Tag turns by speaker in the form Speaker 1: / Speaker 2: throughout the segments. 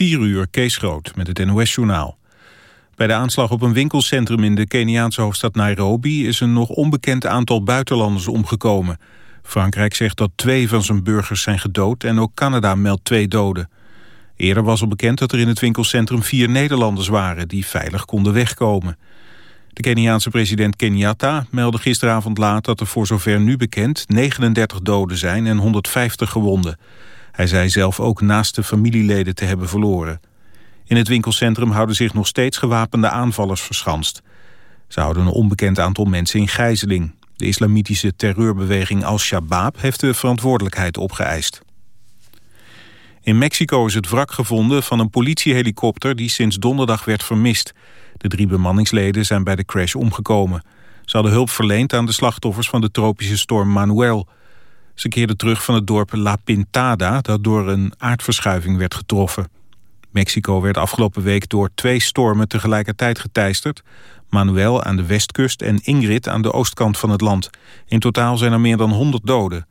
Speaker 1: 4 uur, Kees Groot, met het NOS-journaal. Bij de aanslag op een winkelcentrum in de Keniaanse hoofdstad Nairobi... is een nog onbekend aantal buitenlanders omgekomen. Frankrijk zegt dat twee van zijn burgers zijn gedood... en ook Canada meldt twee doden. Eerder was al bekend dat er in het winkelcentrum vier Nederlanders waren... die veilig konden wegkomen. De Keniaanse president Kenyatta meldde gisteravond laat... dat er voor zover nu bekend 39 doden zijn en 150 gewonden. Hij zei zelf ook naast de familieleden te hebben verloren. In het winkelcentrum houden zich nog steeds gewapende aanvallers verschanst. Ze houden een onbekend aantal mensen in gijzeling. De islamitische terreurbeweging Al-Shabaab heeft de verantwoordelijkheid opgeëist. In Mexico is het wrak gevonden van een politiehelikopter die sinds donderdag werd vermist. De drie bemanningsleden zijn bij de crash omgekomen. Ze hadden hulp verleend aan de slachtoffers van de tropische storm Manuel. Ze keerden terug van het dorp La Pintada dat door een aardverschuiving werd getroffen. Mexico werd afgelopen week door twee stormen tegelijkertijd geteisterd. Manuel aan de westkust en Ingrid aan de oostkant van het land. In totaal zijn er meer dan 100 doden.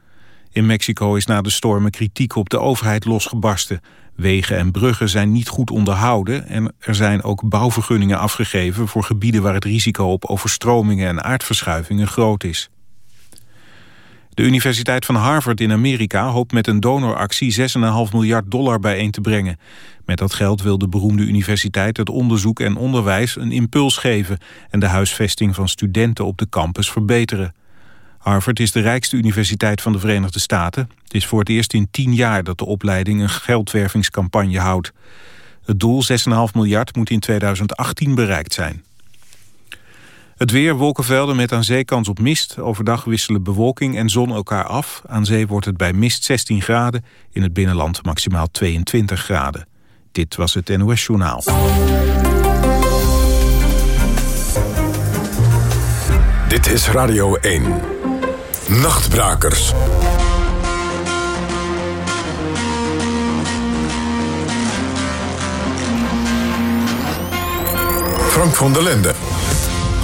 Speaker 1: In Mexico is na de stormen kritiek op de overheid losgebarsten. Wegen en bruggen zijn niet goed onderhouden... en er zijn ook bouwvergunningen afgegeven voor gebieden... waar het risico op overstromingen en aardverschuivingen groot is. De Universiteit van Harvard in Amerika hoopt met een donoractie 6,5 miljard dollar bijeen te brengen. Met dat geld wil de beroemde universiteit het onderzoek en onderwijs een impuls geven en de huisvesting van studenten op de campus verbeteren. Harvard is de rijkste universiteit van de Verenigde Staten. Het is voor het eerst in tien jaar dat de opleiding een geldwervingscampagne houdt. Het doel 6,5 miljard moet in 2018 bereikt zijn. Het weer, wolkenvelden met aan zee kans op mist. Overdag wisselen bewolking en zon elkaar af. Aan zee wordt het bij mist 16 graden. In het binnenland maximaal 22 graden. Dit was het NOS Journaal.
Speaker 2: Dit is Radio 1. Nachtbrakers. Frank van der Linden.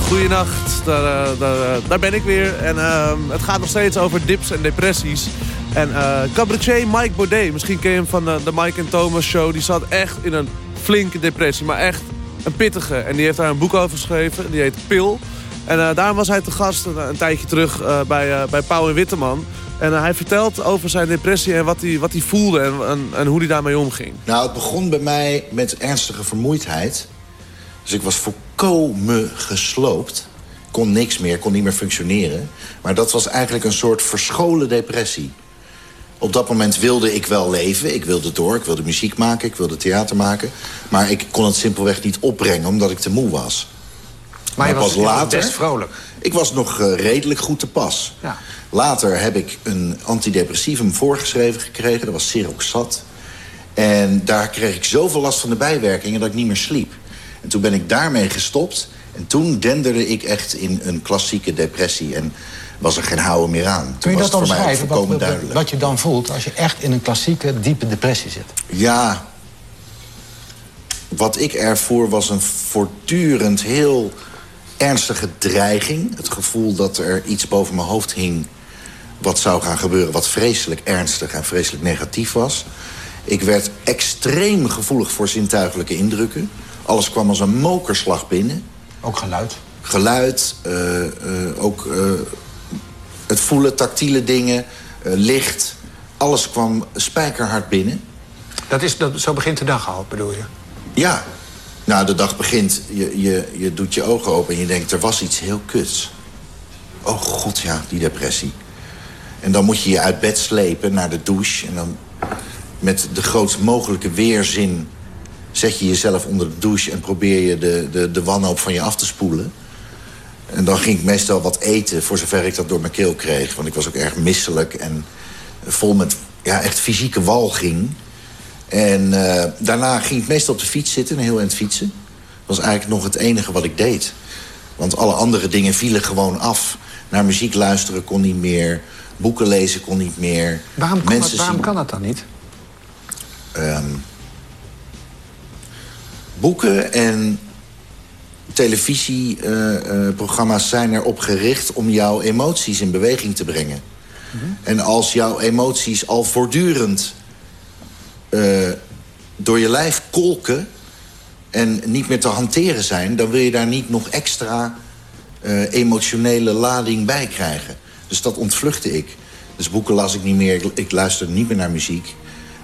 Speaker 3: Goedenacht, daar, eh, daar, eh, daar ben ik weer. En uh, het gaat nog steeds over dips en depressies. En uh, cabaretier Mike Baudet, misschien ken je hem van de, de Mike en Thomas show. Die zat echt in een flinke depressie, maar echt een pittige. En die heeft daar een boek over geschreven, die heet Pil. En uh, daarom was hij te gast een, tijdje terug bij, bij Pauw en Witteman. En hij vertelt over zijn depressie en wat hij, wat hij voelde en, en, hoe hij daarmee omging.
Speaker 4: Nou, het begon bij mij met ernstige vermoeidheid. Dus ik was volkomen gesloopt. Kon niks meer, kon niet meer functioneren. Maar dat was eigenlijk een soort verscholen depressie. Op dat moment wilde ik wel leven. Ik wilde door, ik wilde muziek maken, ik wilde theater maken. Maar ik kon het simpelweg niet opbrengen, omdat ik te moe was.
Speaker 5: Maar, je was, later, best vrolijk.
Speaker 4: Ik was nog uh, redelijk goed te pas. Ja. Later heb ik een antidepressivum voorgeschreven gekregen. Dat was Siroxat. En daar kreeg ik zoveel last van de bijwerkingen dat ik niet meer sliep. En toen ben ik daarmee gestopt. En toen denderde ik echt in een klassieke depressie. En was er geen houden meer aan. Toen
Speaker 5: Kun je
Speaker 4: dat
Speaker 5: omschrijven, wat, wat, wat je dan voelt... als je echt in een klassieke, diepe depressie zit?
Speaker 4: Ja, wat ik ervoor was een voortdurend heel ernstige dreiging. Het gevoel dat er iets boven mijn hoofd hing... wat zou gaan gebeuren, wat vreselijk ernstig en vreselijk negatief was. Ik werd extreem gevoelig voor zintuigelijke indrukken. Alles kwam als een mokerslag binnen.
Speaker 5: Ook geluid?
Speaker 4: Geluid, uh, uh, ook uh, het voelen, tactiele dingen, licht. Alles kwam spijkerhard binnen.
Speaker 5: Dat is, dat, zo begint de dag al, bedoel je?
Speaker 4: Ja. Nou, de dag begint, je, je, je doet je ogen open en je denkt... er was iets heel kuts. Oh god, ja, die depressie. En dan moet je je uit bed slepen naar de douche... en dan met de grootst mogelijke weerzin zet je jezelf onder de douche... en probeer je de, de, de wanhoop van je af te spoelen. En dan ging ik meestal wat eten, voor zover ik dat door mijn keel kreeg. Want ik was ook erg misselijk en vol met ja, echt fysieke walging. En uh, daarna ging ik meestal op de fiets zitten, een heel eind fietsen. Dat was eigenlijk nog het enige wat ik deed. Want alle andere dingen vielen gewoon af. Naar muziek luisteren kon niet meer. Boeken lezen kon niet meer.
Speaker 5: Waarom Mensen het, waarom zien... kan dat dan niet?
Speaker 4: Um, boeken en televisieprogramma's uh, uh, zijn erop gericht om jouw emoties in beweging te brengen. Mm -hmm. En als jouw emoties al voortdurend uh, door je lijf kolken en niet meer te hanteren zijn... dan wil je daar niet nog extra uh, emotionele lading bij krijgen. Dus dat ontvluchtte ik. Dus boeken las ik niet meer, ik, ik luisterde niet meer naar muziek.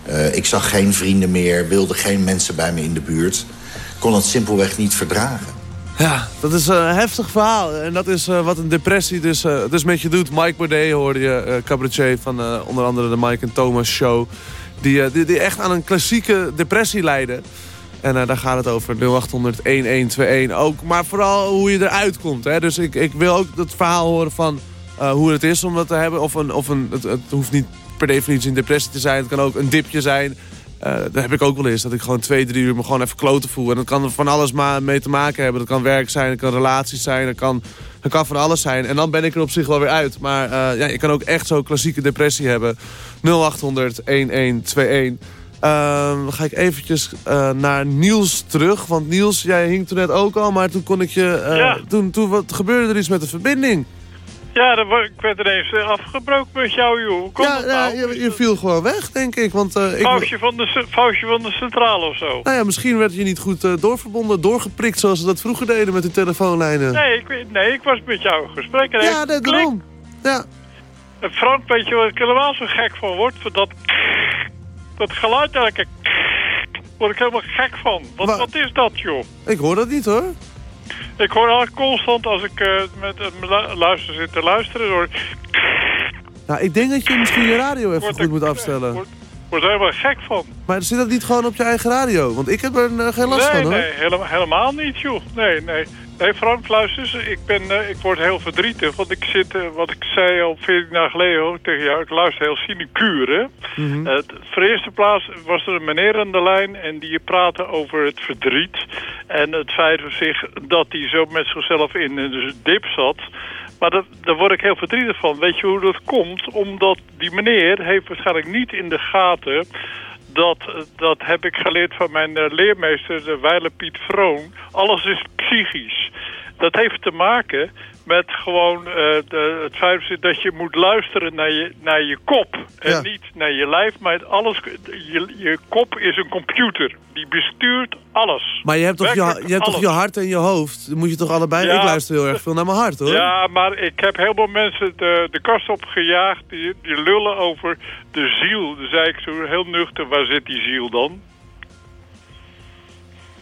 Speaker 4: Uh, ik zag geen vrienden meer, wilde geen mensen bij me in de buurt. Kon het simpelweg niet verdragen.
Speaker 3: Ja, dat is een heftig verhaal. En dat is uh, wat een depressie dus, uh, dus met je doet. Mike Baudet hoorde je, uh, cabaretier van onder andere de Mike en Thomas Show. Die, die, die, echt aan een klassieke depressie lijden. En daar gaat het over 0800-1121 ook. Maar vooral hoe je eruit komt. Hè? Dus ik, ik wil ook het verhaal horen van hoe het is om dat te hebben. Of een, of een, het, het hoeft niet per definitie een depressie te zijn. Het kan ook een dipje zijn. Uh, dat heb ik ook wel eens. Dat ik gewoon twee, drie uur me gewoon even kloten voel. En dat kan er van alles maar mee te maken hebben. Dat kan werk zijn, dat kan relaties zijn, dat kan, dat kan van alles zijn. En dan ben ik er op zich wel weer uit. Maar uh, ja, je kan ook echt zo'n klassieke depressie hebben. 0800 1121. Uh, dan ga ik eventjes uh, naar Niels terug. Want Niels, jij hing toen net ook al, maar toen kon ik je...
Speaker 6: Ja.
Speaker 3: Toen, toen wat, gebeurde er iets met de verbinding.
Speaker 6: Ja, dan ik werd ineens afgebroken met jou, joh. Komt
Speaker 3: ja,
Speaker 6: dat
Speaker 3: ja
Speaker 6: nou?
Speaker 3: je, je, viel gewoon weg, denk ik. Want, uh, ik
Speaker 6: foutje, van de, foutje van de centrale of zo?
Speaker 3: Nou ja, misschien werd je niet goed uh, doorverbonden, doorgeprikt... zoals ze dat vroeger deden met de telefoonlijnen.
Speaker 6: Nee, ik, nee, ik was met jou in gesprek. En
Speaker 3: ja, net daarom. Ja.
Speaker 6: En Frank, weet je waar ik helemaal zo gek van word? Dat, dat geluid elke word ik helemaal gek van. Wat,
Speaker 3: Wa
Speaker 6: wat is dat, joh?
Speaker 3: Ik hoor dat niet, hoor.
Speaker 6: Ik hoor eigenlijk constant als ik uh, met uh, luister zit te luisteren. Hoor...
Speaker 3: Nou, ik denk dat je misschien je radio even
Speaker 6: word
Speaker 3: goed
Speaker 6: ik,
Speaker 3: moet afstellen.
Speaker 6: Word, word er helemaal gek van.
Speaker 3: Maar zit dat niet gewoon op je eigen radio? Want ik heb er uh, geen last
Speaker 6: nee,
Speaker 3: van, hoor.
Speaker 6: Nee, helemaal, helemaal niet, joh. Nee, nee. Nee, Frank, luister eens. Ik, ben, uh, ik word heel verdrietig. Want ik zit, uh, wat ik zei al 14 jaar geleden tegen jou, ik luister heel sinecure. Mm -hmm. uh, voor de eerste plaats was er een meneer aan de lijn en die praatte over het verdriet. En het feit voor zich dat hij zo met zichzelf in de dip zat. Maar dat, daar word ik heel verdrietig van. Weet je hoe dat komt? Omdat die meneer heeft waarschijnlijk niet in de gaten dat, dat heb ik geleerd van mijn uh, leermeester, de Weile Piet Vroon. Alles is psychisch. Dat heeft te maken met gewoon uh, de, het feit dat je moet luisteren naar je, naar je kop. En
Speaker 3: Ja.
Speaker 6: niet naar je lijf, maar alles, je, je kop is een computer. Die bestuurt alles.
Speaker 3: Maar je hebt, toch je,
Speaker 6: Werkelijk
Speaker 3: je hebt toch je hart en je hoofd? Dan moet je toch allebei...
Speaker 6: Ja.
Speaker 3: Ik luister heel erg veel naar mijn hart, hoor.
Speaker 6: Ja, maar ik heb heel veel mensen de, de kast opgejaagd. Die, die lullen over de ziel. Dan zei ik zo heel nuchter, waar zit die ziel dan?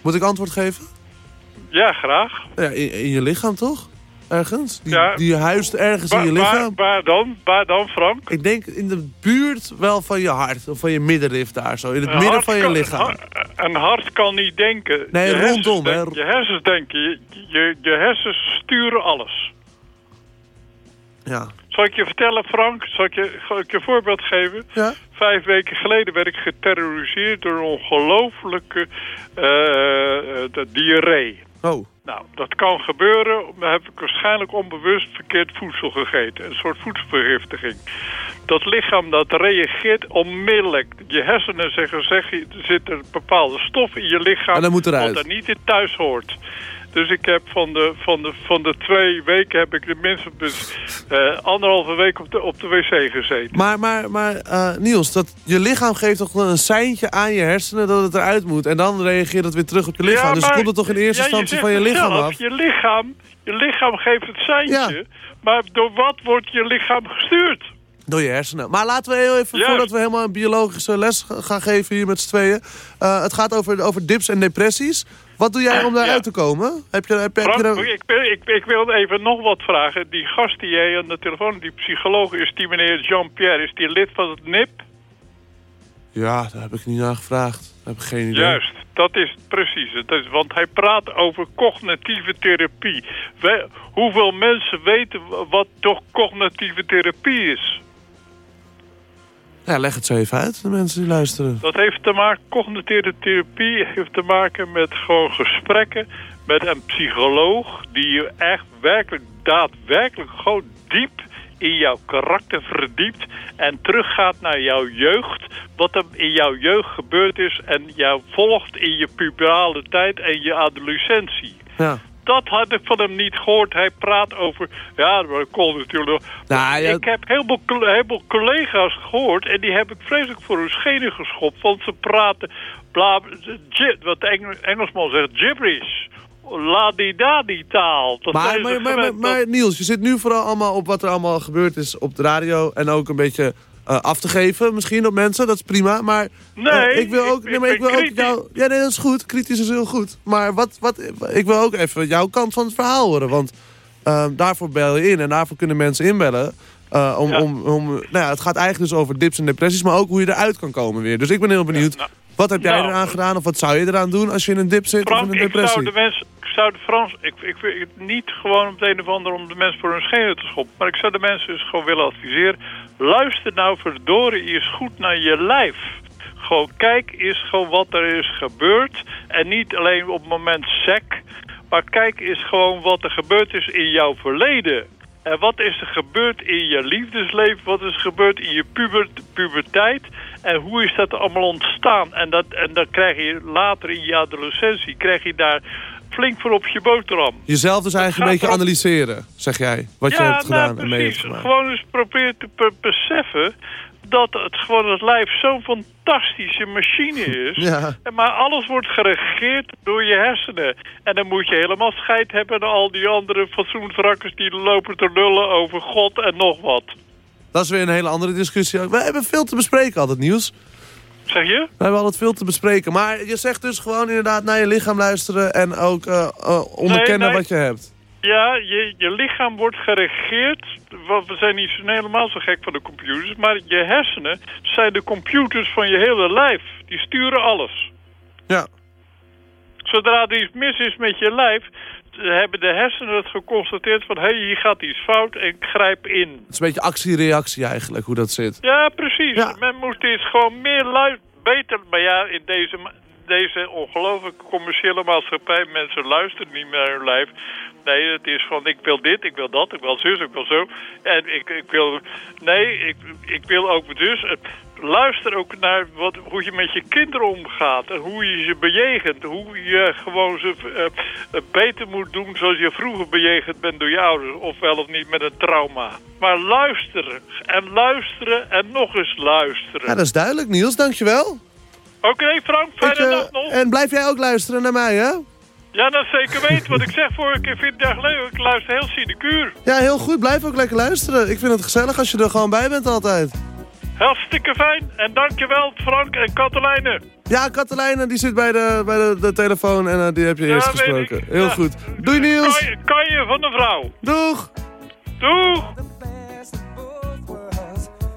Speaker 3: Moet ik antwoord geven?
Speaker 6: Ja, graag.
Speaker 3: Ja, in, in je lichaam, toch? Ergens? Die,
Speaker 6: Ja.
Speaker 3: die huist ergens in je
Speaker 6: waar,
Speaker 3: lichaam.
Speaker 6: waar dan? Waar dan, Frank?
Speaker 3: Ik denk in de buurt wel van je hart. Of van je middenrif daar zo. In het
Speaker 6: Een
Speaker 3: midden van je
Speaker 6: kan-
Speaker 3: lichaam.
Speaker 6: Een, har- een hart kan niet denken.
Speaker 3: Nee,
Speaker 6: je
Speaker 3: rondom, hè.
Speaker 6: Je hersens denken. Je, je, je hersens sturen alles.
Speaker 3: Ja.
Speaker 6: Zal ik je vertellen, Frank? Zal ik je, zal ik je een voorbeeld geven?
Speaker 3: Ja?
Speaker 6: Vijf weken geleden werd ik geterroriseerd door een ongelofelijke eh, eh, de diarree.
Speaker 3: Oh.
Speaker 6: Nou, dat kan gebeuren. Dan heb ik waarschijnlijk onbewust verkeerd voedsel gegeten. Een soort voedselvergiftiging. Dat lichaam dat reageert onmiddellijk. Je hersenen zeggen, zeg, je, er zit een bepaalde stof in je lichaam...
Speaker 3: En dat moet eruit.
Speaker 6: wat er niet in thuis hoort. Dus ik heb van de, van de, van de twee weken heb ik de minstens dus, eh, anderhalve week op de, op de wc gezeten.
Speaker 3: Maar, maar, maar eh, Niels, dat, je lichaam geeft toch een seintje aan je hersenen dat het eruit moet. En dan reageert het weer terug op je lichaam. dus
Speaker 6: maar-
Speaker 3: komt het toch in eerste
Speaker 6: ja,
Speaker 3: instantie van je lichaam
Speaker 6: zelf.
Speaker 3: af?
Speaker 6: Je lichaam, je lichaam geeft het seintje.
Speaker 3: Ja.
Speaker 6: Maar door wat wordt je lichaam gestuurd?
Speaker 3: Door je hersenen. Maar laten we heel even,
Speaker 6: Juist.
Speaker 3: voordat we helemaal een biologische les ga- gaan geven hier met z'n tweeën. eh, het gaat over, over dips en depressies. Wat doe jij om daaruit
Speaker 6: Ja.
Speaker 3: te komen? Heb je, heb, heb je daar-
Speaker 6: ik, wil- ik, ik wil even nog wat vragen. Die gast die jij aan de telefoon, die psycholoog, is die meneer Jean-Pierre, is die lid van het NIP?
Speaker 3: Ja, daar heb ik niet naar gevraagd. Daar heb ik geen idee.
Speaker 6: Juist, dat is precies het. Dat is, want hij praat over cognitieve therapie. Hoeveel mensen weten wat toch cognitieve therapie is?
Speaker 3: Ja, leg het zo even uit, de mensen die luisteren.
Speaker 6: Dat heeft te maken, cognitieve therapie heeft te maken met gewoon gesprekken met een psycholoog die je echt werkelijk, daadwerkelijk gewoon diep in jouw karakter verdiept en teruggaat naar jouw jeugd, wat er in jouw jeugd gebeurd is en jou volgt in je puberale tijd en je adolescentie.
Speaker 3: Ja.
Speaker 6: Dat had ik van hem niet gehoord. Hij praat over... Ja, dat kon natuurlijk...
Speaker 3: Nou, ja.
Speaker 6: Ik heb heel veel, heel veel collega's gehoord... en die heb ik vreselijk voor hun schenen geschopt. Want ze praten... Bla, wat de Engel- Engelsman zegt, gibberish. La-di-da-di taal. Dat
Speaker 3: Maar, maar, maar, maar, Niels, je zit nu vooral allemaal op wat er allemaal gebeurd is op de radio. En ook een beetje af te geven misschien op mensen. Dat is prima. Maar eh,
Speaker 6: Nee,
Speaker 3: ik wil ook,
Speaker 6: ik-
Speaker 3: nee, maar
Speaker 6: ik
Speaker 3: wil ook jou... Ja, nee, dat is goed. Kritisch is heel goed. Maar wat, wat, ik wil ook even jouw kant van het verhaal horen. Want eh, daarvoor bel je in en daarvoor kunnen mensen inbellen. Eh, om,
Speaker 6: Ja.
Speaker 3: om, om, nou ja, het gaat eigenlijk dus over dips en depressies, maar ook hoe je eruit kan komen weer. Dus ik ben heel benieuwd.
Speaker 6: nou,
Speaker 3: wat heb jij
Speaker 6: nou,
Speaker 3: eraan gedaan of wat zou je eraan doen als je in een dip zit
Speaker 6: Frank,
Speaker 3: of in een
Speaker 6: ik zou
Speaker 3: depressie?
Speaker 6: de mensen, ik zou de Frans, ik, ik niet gewoon op het een of ander om de mensen voor hun schenen te schoppen, maar ik zou de mensen dus gewoon willen adviseren. Luister nou verdorie eens goed naar je lijf. Gewoon kijk eens gewoon wat er is gebeurd en niet alleen op het moment sec, maar kijk eens gewoon wat er gebeurd is in jouw verleden. En wat is er gebeurd in je liefdesleven? Wat is er gebeurd in je puber, puberteit? En hoe is dat allemaal ontstaan? En, dat, en dan krijg je later in je adolescentie... krijg je daar flink voor op je boterham.
Speaker 3: Jezelf dus eigenlijk een beetje analyseren, zeg jij. Wat je hebt gedaan
Speaker 6: nou,
Speaker 3: en mee hebt gemaakt.
Speaker 6: Gewoon eens proberen te be- beseffen... dat het gewoon het lijf zo'n fantastische machine is.
Speaker 3: Ja.
Speaker 6: En Maar alles wordt geregeerd door je hersenen. En dan moet je helemaal scheid hebben... aan al die andere fatsoenvrakkers die lopen te lullen over God en nog wat.
Speaker 3: Dat is weer een hele andere discussie. We hebben veel te bespreken altijd, Niels.
Speaker 6: Zeg je?
Speaker 3: We hebben altijd veel te bespreken. Maar je zegt dus gewoon inderdaad naar je lichaam luisteren... en ook eh, onderkennen
Speaker 6: Nee, nee.
Speaker 3: wat je hebt.
Speaker 6: Ja, je, je lichaam wordt geregeerd. We zijn niet helemaal zo gek van de computers. Maar je hersenen zijn de computers van je hele lijf. Die sturen alles.
Speaker 3: Ja.
Speaker 6: Zodra er iets mis is met je lijf... hebben de hersenen het geconstateerd van... hé, hey, hier gaat iets fout en grijp in.
Speaker 3: Het is een beetje actie-reactie eigenlijk, hoe dat zit.
Speaker 6: Ja, precies.
Speaker 3: Ja.
Speaker 6: Men moet eens gewoon meer luisteren. Beter, maar ja, in deze, deze ongelooflijk commerciële maatschappij... mensen luisteren niet meer naar hun lijf. Nee, het is van ik wil dit, ik wil dat, ik wil zus, ik wil zo. En ik, ik wil... Nee, ik, ik wil ook dus... Luister ook naar wat, hoe je met je kinderen omgaat. En hoe je ze bejegent. Hoe je gewoon ze eh, eh, beter moet doen zoals je vroeger bejegend bent door je ouders. Ofwel of niet met een trauma. Maar luisteren. En luisteren en nog eens luisteren.
Speaker 3: Ja, dat is duidelijk, Niels. Dankjewel.
Speaker 6: Oké Frank, fijne dag nog.
Speaker 3: en blijf jij ook luisteren naar mij, hè?
Speaker 6: Ja, dat zeker weten. Wat ik zeg vorige keer 40 jaar geleden. Ik luister heel sinecure.
Speaker 3: Ja, heel goed. Blijf ook lekker luisteren. Ik vind het gezellig als je er gewoon bij bent altijd.
Speaker 6: Hartstikke fijn. En dankjewel Frank en Katelijne.
Speaker 3: Ja, Katelijne, die zit bij de, bij de, de telefoon en eh, die heb je eerst
Speaker 6: Ja,
Speaker 3: gesproken.
Speaker 6: ik.
Speaker 3: Heel
Speaker 6: Ja.
Speaker 3: goed. Doei, Niels.
Speaker 6: Kan je, kan je van de vrouw.
Speaker 3: Doeg.
Speaker 6: Doeg!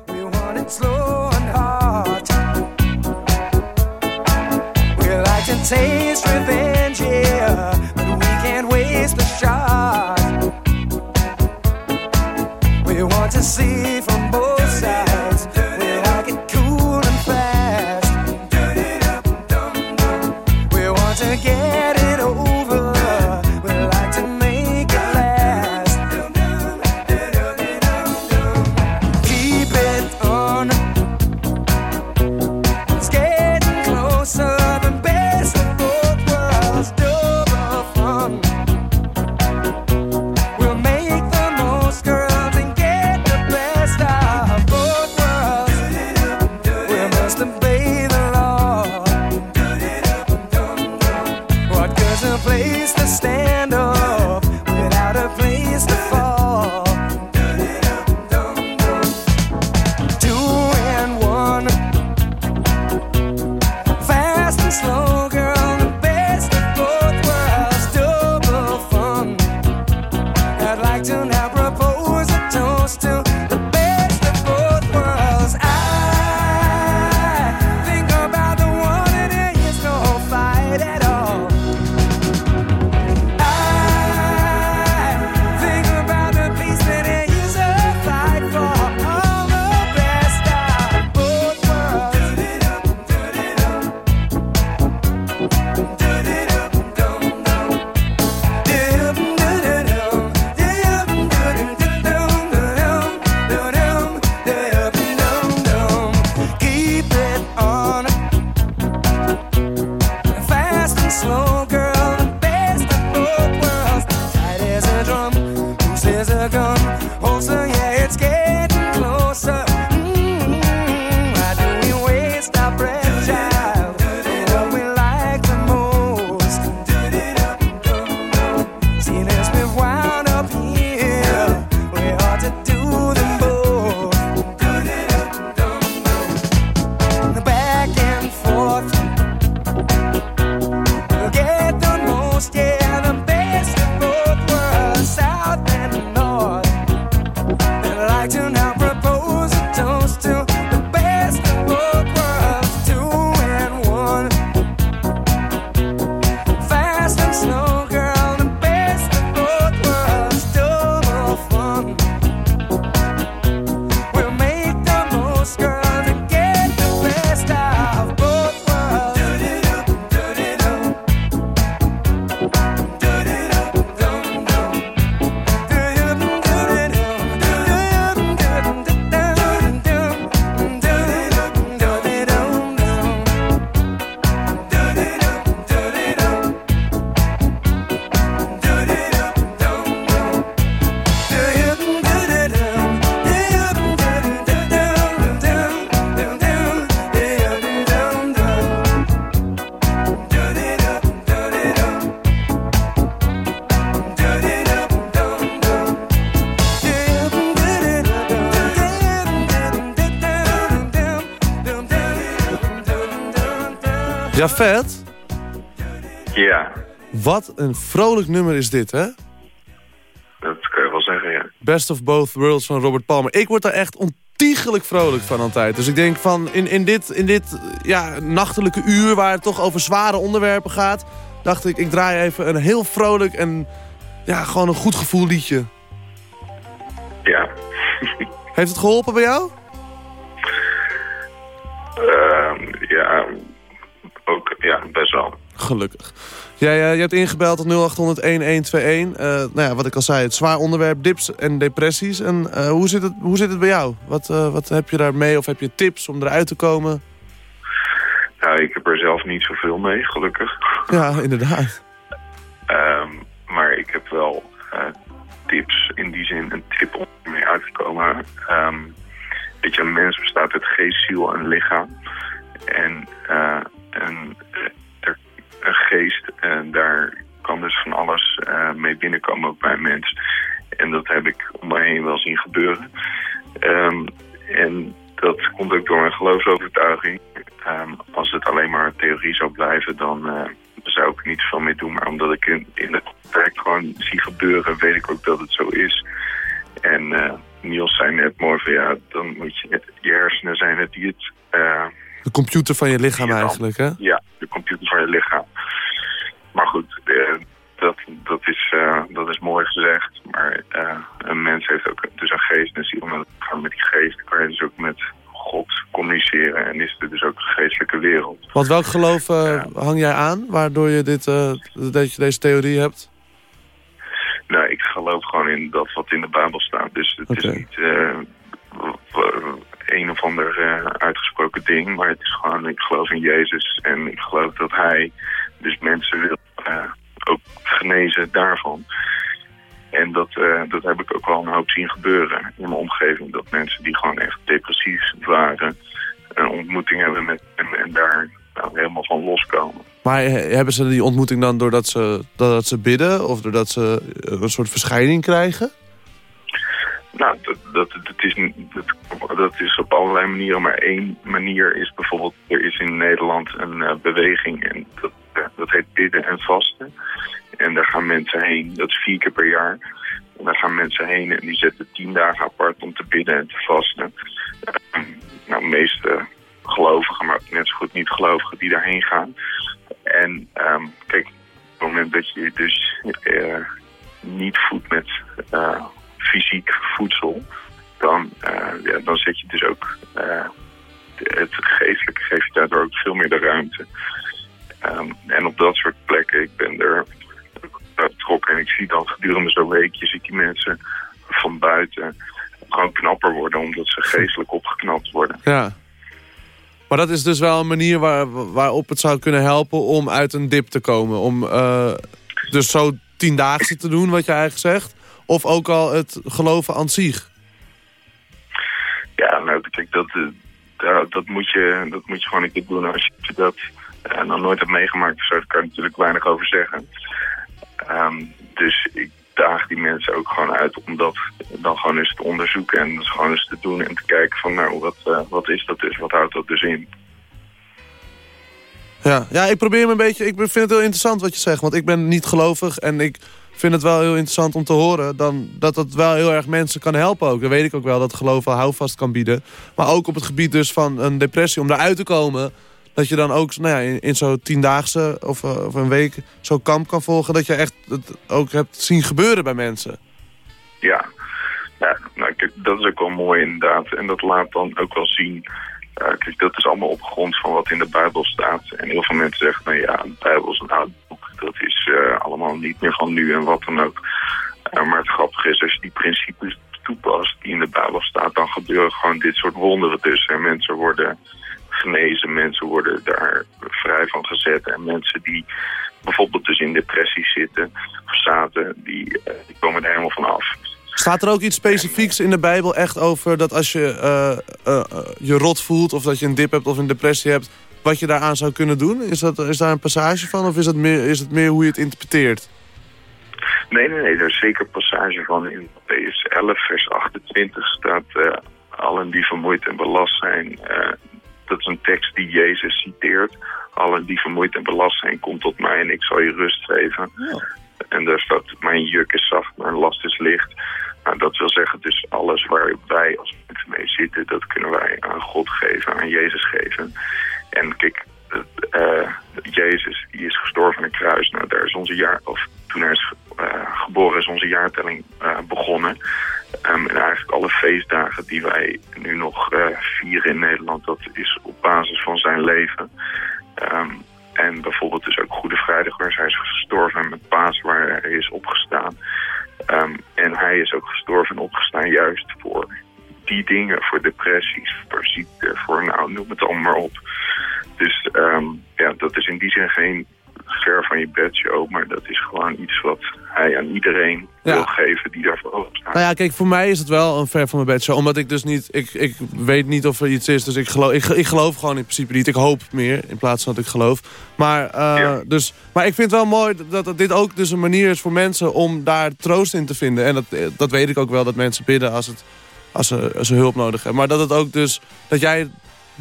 Speaker 7: We want it slow and hard. We like to taste
Speaker 3: Ja, vet.
Speaker 8: Ja,
Speaker 3: Wat een vrolijk nummer is dit, hè?
Speaker 8: dat kan je wel zeggen, ja.
Speaker 3: Best of Both Worlds van Robert Palmer. Ik word daar echt ontiegelijk vrolijk van altijd. Dus ik denk van in, in dit, in dit ja, nachtelijke uur waar het toch over zware onderwerpen gaat... dacht ik, ik draai even een heel vrolijk en ja, gewoon een goed gevoel liedje.
Speaker 8: Ja.
Speaker 3: Heeft het geholpen bij jou? Gelukkig. Jij, eh, je hebt ingebeld op 0800-1121. Eh, nou ja, wat ik al zei, het zwaar onderwerp dips en depressies. En eh, hoe, zit het, hoe zit het bij jou? Wat, eh, wat heb je daar mee of heb je tips om eruit te komen?
Speaker 8: Nou, ik heb er zelf niet zoveel mee, gelukkig.
Speaker 3: Ja, inderdaad.
Speaker 8: Ehm, maar ik heb wel tips, in die zin een tip om ermee uit te komen. Weet je, een mens bestaat uit geest, ziel en lichaam. En een geest, en daar kan dus van alles eh, mee binnenkomen, ook bij een mens. En dat heb ik om me heen wel zien gebeuren. Ehm, en dat komt ook door mijn geloofsovertuiging. Ehm, als het alleen maar theorie zou blijven, dan eh, zou ik er niet veel mee doen. Maar omdat ik in, in de praktijk gewoon zie gebeuren, weet ik ook dat het zo is. En eh, Niels zei net mooi van ja, dan moet je, je hersenen zijn het die het... eh,
Speaker 3: De computer van je lichaam eigenlijk, hè?
Speaker 8: ja, de computer van je lichaam. Maar goed, eh, dat, dat, is, eh, dat is mooi gezegd. Maar eh, een mens heeft ook dus een geest en ziel. En met die geest kan je dus ook met God communiceren. En is er dus ook een geestelijke wereld.
Speaker 3: Want welk geloof hang jij aan, waardoor je, dit, dat je deze theorie hebt?
Speaker 8: Nou, ik geloof gewoon in dat wat in de Bijbel staat. Dus het is niet een of ander eh, uitgesproken ding. Maar het is gewoon, ik geloof in Jezus. En ik geloof dat hij dus mensen wil eh, ook genezen daarvan. En dat, eh, dat heb ik ook wel een hoop zien gebeuren in mijn omgeving. Dat mensen die gewoon echt depressief waren... een ontmoeting hebben met en daar nou, helemaal van loskomen.
Speaker 3: Maar hebben ze die ontmoeting dan doordat ze, doordat ze bidden... of doordat ze een soort verschijning krijgen?
Speaker 8: Nou, dat, dat, dat, is, dat, dat is op allerlei manieren. Maar één manier is bijvoorbeeld... er is in Nederland een eh, beweging en dat, eh, dat heet bidden en vasten. En daar gaan mensen heen. Dat is vier keer per jaar. En daar gaan mensen heen en die zetten tien dagen apart om te bidden en te vasten. Eh, nou, meeste gelovigen, maar net zo goed niet gelovigen die daarheen gaan. En ehm, kijk, op het moment dat je dus eh, niet voedt met fysiek voedsel, dan, eh, ja, dan zet je dus ook eh, het geestelijke geeft je daardoor ook veel meer de ruimte. Ehm, en op dat soort plekken, ik ben er betrokken en ik zie dan gedurende zo'n week, je ziet die mensen van buiten gewoon knapper worden, omdat ze geestelijk opgeknapt worden.
Speaker 3: Ja. Maar dat is dus wel een manier waar, waarop het zou kunnen helpen om uit een dip te komen. Om eh, dus zo tiendaagse te doen, wat je eigenlijk zegt. Of ook al het geloven aan zich.
Speaker 8: Ja, nou, kijk, dat, eh, dat, moet je, dat moet je gewoon een keer doen. Als je dat eh, nog nooit hebt meegemaakt, zo, daar kan je natuurlijk weinig over zeggen. Ehm, dus ik daag die mensen ook gewoon uit om dat dan gewoon eens te onderzoeken. En dus gewoon eens te doen en te kijken van, nou, wat, eh, wat is dat dus? Wat houdt dat dus in?
Speaker 3: Ja. ja, ik probeer me een beetje... Ik vind het heel interessant wat je zegt. Want ik ben niet gelovig en ik vind het wel heel interessant om te horen... Dan, dat het wel heel erg mensen kan helpen ook. Dan weet ik ook wel dat geloof wel houvast kan bieden. Maar ook op het gebied dus van een depressie, om daaruit te komen... dat je dan ook nou ja, in, in zo'n tiendaagse of, eh, of een week zo'n kamp kan volgen... dat je echt het ook hebt zien gebeuren bij mensen.
Speaker 8: Ja, ja nou, dat is ook wel mooi inderdaad. En dat laat dan ook wel zien. eh, dat is allemaal op grond van wat in de Bijbel staat. En heel veel mensen zeggen, nou ja, de Bijbel is een oud boek. Niet meer van nu en wat dan ook. Eh, maar het grappige is, als je die principes toepast die in de Bijbel staat... dan gebeuren gewoon dit soort wonderen dus. En mensen worden genezen, mensen worden daar vrij van gezet. En mensen die bijvoorbeeld dus in depressie zitten of zaten, die, eh, die komen er helemaal van af.
Speaker 3: Staat er ook iets specifieks in de Bijbel echt over dat als je eh, je rot voelt... of dat je een dip hebt of een depressie hebt... wat je daaraan zou kunnen doen? Is, dat, is daar een passage van of is het, meer, is het meer hoe je het interpreteert?
Speaker 8: Nee, nee, nee, daar is zeker passage van. In Matthäus 11, vers 28 staat... eh, allen die vermoeid en belast zijn, eh, dat is een tekst die Jezus citeert. Allen die vermoeid en belast zijn, kom tot mij en ik zal je rust geven. En daar staat, mijn juk is zacht, mijn last is licht. Nou, dat wil zeggen, dus alles waar wij als mensen mee zitten, dat kunnen wij aan God geven, aan Jezus geven. En kijk, eh, Jezus, die is gestorven aan een kruis. Nou, daar is onze jaar, of toen hij is eh, geboren is onze jaartelling eh, begonnen. Ehm, en eigenlijk alle feestdagen die wij nu nog vieren in Nederland, dat is op basis van zijn leven. Ehm, en bijvoorbeeld dus ook Goede Vrijdag, waar hij is gestorven en met Paas, waar hij is opgestaan. Ehm, en hij is ook gestorven en opgestaan juist voor die dingen, voor depressies, voor ziekte, voor nou, noem het allemaal maar op. Dus ehm, ja, dat is in die zin geen ver van je bedshow, maar dat is gewoon iets wat hij aan iedereen wil geven die daarvoor open staat.
Speaker 3: Nou ja, kijk, voor mij is het wel een ver van mijn bedshow, omdat ik dus niet, ik, ik weet niet of er iets is, dus ik geloof, ik, ik geloof gewoon in principe niet. Ik hoop meer, in plaats van dat ik geloof. Maar, uh, dus, maar ik vind het wel mooi dat, dat dit ook dus een manier is voor mensen om daar troost in te vinden. En dat, dat weet ik ook wel, dat mensen bidden als, het, als, ze, als ze hulp nodig hebben. Maar dat het ook dus, dat jij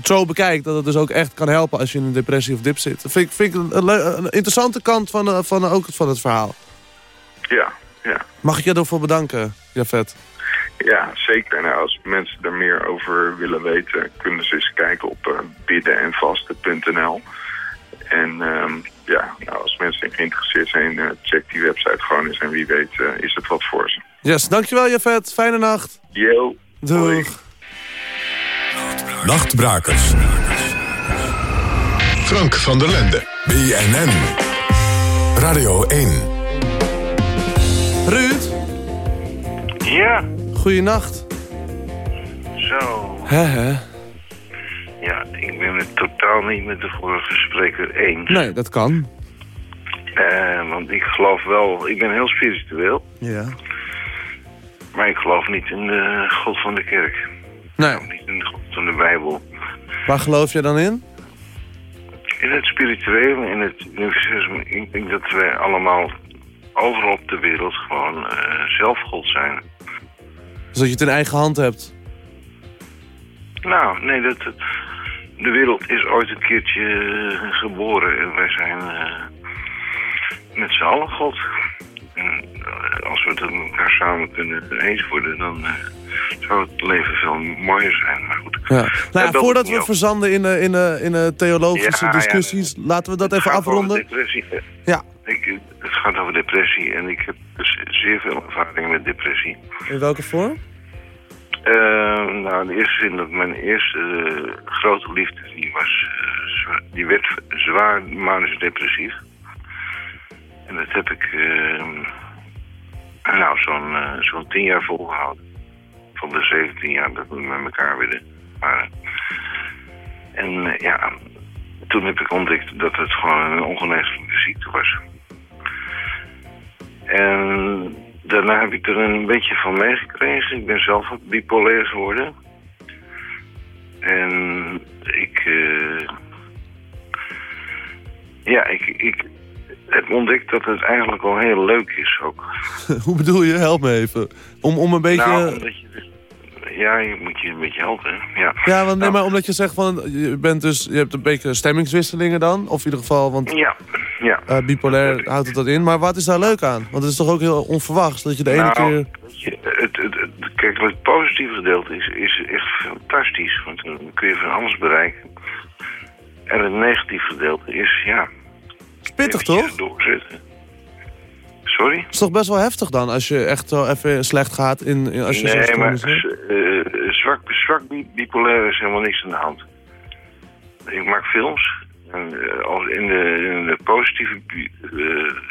Speaker 3: zo bekijkt, dat het dus ook echt kan helpen als je in een depressie of dip zit. Dat vind ik, vind ik een, een, interessante kant van, eh, van, ook van het verhaal.
Speaker 8: Ja, ja.
Speaker 3: Mag ik je ervoor bedanken, Jafet?
Speaker 8: Ja, zeker. Nou, als mensen er meer over willen weten, kunnen ze eens kijken op uh, biddenenvasten.nl. En ehm, ja, nou, als mensen geïnteresseerd zijn, uh, check die website gewoon eens. En wie weet is het wat voor ze.
Speaker 3: Yes, dankjewel Jafet. Fijne nacht.
Speaker 8: Yo.
Speaker 3: Doeg.
Speaker 2: Nachtbrakers. Frank van der Lende. BNN. Radio 1.
Speaker 3: Ruud.
Speaker 9: Ja.
Speaker 3: Goeienacht.
Speaker 9: Zo.
Speaker 3: Hè, hè.
Speaker 9: Ja, ik ben het totaal niet met de vorige spreker eens.
Speaker 3: Nee, dat kan.
Speaker 9: Uh, want ik geloof wel, ik ben heel spiritueel.
Speaker 3: Ja.
Speaker 9: Maar ik geloof niet in de God van de kerk.
Speaker 3: Nee.
Speaker 9: Niet in de God van de Bijbel.
Speaker 3: Waar geloof je dan in?
Speaker 9: In het spirituele, in het universum. Ik denk dat wij allemaal overal op de wereld gewoon uh, zelf God zijn.
Speaker 3: Dus dat je het in eigen hand hebt?
Speaker 9: Nou, nee, dat, de wereld is ooit een keertje uh, geboren en wij zijn uh, met z'n allen God. En als we het met elkaar samen kunnen eens worden, dan zou het leven veel mooier zijn. Maar goed.
Speaker 3: Ja. Nou ja, voordat we verzanden in, in, in, in theologische ja, discussies, laten we dat even afronden. Ja.
Speaker 9: Ik, het gaat over depressie en ik heb dus zeer veel ervaring met depressie.
Speaker 3: In welke vorm?
Speaker 9: Uh, nou, in de eerste zin dat mijn eerste uh, grote liefde, die, was, uh, die werd zwaar manisch depressief. En dat heb ik nou, zo'n zo'n tien jaar volgehouden van de 17 jaar dat we met elkaar willen waren. En ja, toen heb ik ontdekt dat het gewoon een ongeneeslijke ziekte was. En daarna heb ik er een beetje van meegekregen. Ik ben zelf bipolair geworden. En ik... Uh, ja, ik, ik heb ontdekt dat het eigenlijk wel heel leuk is ook.
Speaker 3: Hoe bedoel je? Help me even. Om, om een beetje...
Speaker 9: Nou, omdat je dus ja, je moet je een beetje helpen. Ja,
Speaker 3: ja want, nee, maar omdat je zegt van, je, bent dus, je hebt een beetje stemmingswisselingen dan? Of in ieder geval, want
Speaker 9: ja, ja.
Speaker 3: Uh, bipolair houdt het dat in. Maar wat is daar leuk aan? Want het is toch ook heel onverwachts dat je de ene
Speaker 9: nou,
Speaker 3: keer...
Speaker 9: Het, het, het, kijk, het positieve gedeelte is, is echt fantastisch. Want dan kun je van alles bereiken. En het negatieve gedeelte is, ja...
Speaker 3: Pittig toch?
Speaker 9: Doorzetten. Sorry?
Speaker 3: Het is toch best wel heftig dan, als je echt zo even slecht gaat in, in als je
Speaker 9: Nee, maar uh, zwak, zwak bipolair is helemaal niks aan de hand. Ik maak films. En, uh, als in, de, in de positieve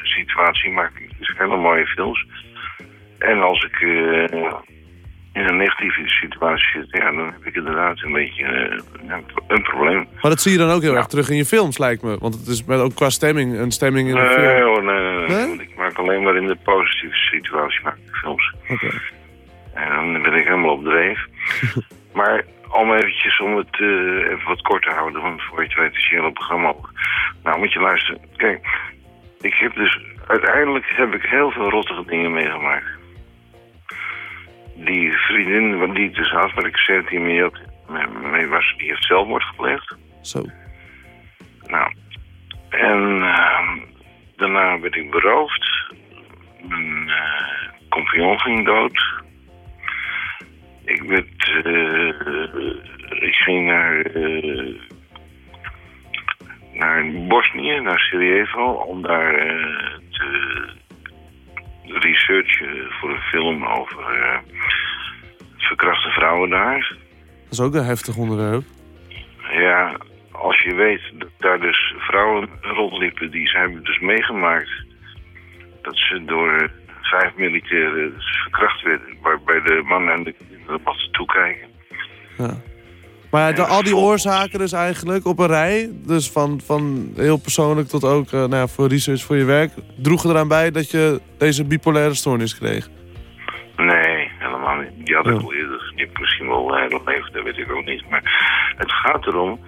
Speaker 9: situatie maak ik dus hele mooie films. En als ik in een negatieve situatie zit, ja, dan heb ik inderdaad een beetje een probleem.
Speaker 3: Maar dat zie je dan ook heel erg terug in je films, lijkt me. Want het is met, ook qua stemming, een stemming in
Speaker 9: nee,
Speaker 3: een film.
Speaker 9: Hoor, nee, nee, nee, nee? Ik maak alleen maar in de positieve situatie maak ik films.
Speaker 3: Oké. Okay.
Speaker 9: En dan ben ik helemaal op dreef. maar om eventjes om het uh, even wat kort te houden, want voor je het weet is je hele programma ook. Nou, moet je luisteren. Kijk, ik heb dus, uiteindelijk heb ik heel veel rottige dingen meegemaakt. Die vriendin die dus had, waar ik 17 mee had, mee, was. Die heeft zelfmoord gepleegd.
Speaker 3: Zo.
Speaker 9: Nou, en ehm, daarna werd ik beroofd. Mijn eh compagnon ging dood. Ik werd... eh, ik ging naar... eh, naar Bosnië, naar Sarajevo, om daar te researchen voor een film over eh, verkrachte vrouwen daar.
Speaker 3: Dat is ook een heftig onderwerp.
Speaker 9: Ja, als je weet dat daar dus vrouwen rondliepen die ze hebben dus meegemaakt dat ze door vijf militairen verkracht werden, waarbij de mannen en de kinderen mochten toekijken.
Speaker 3: Ja. Maar de- al die oorzaken dus eigenlijk op een rij, dus van, van heel persoonlijk tot ook eh, nou ja, voor research voor je werk, droegen eraan bij dat je deze bipolaire stoornis kreeg.
Speaker 9: Nee, helemaal niet. Die had ik
Speaker 3: Ja.
Speaker 9: al eerder. Die heb ik misschien wel leven, dat weet ik ook niet. Maar het gaat erom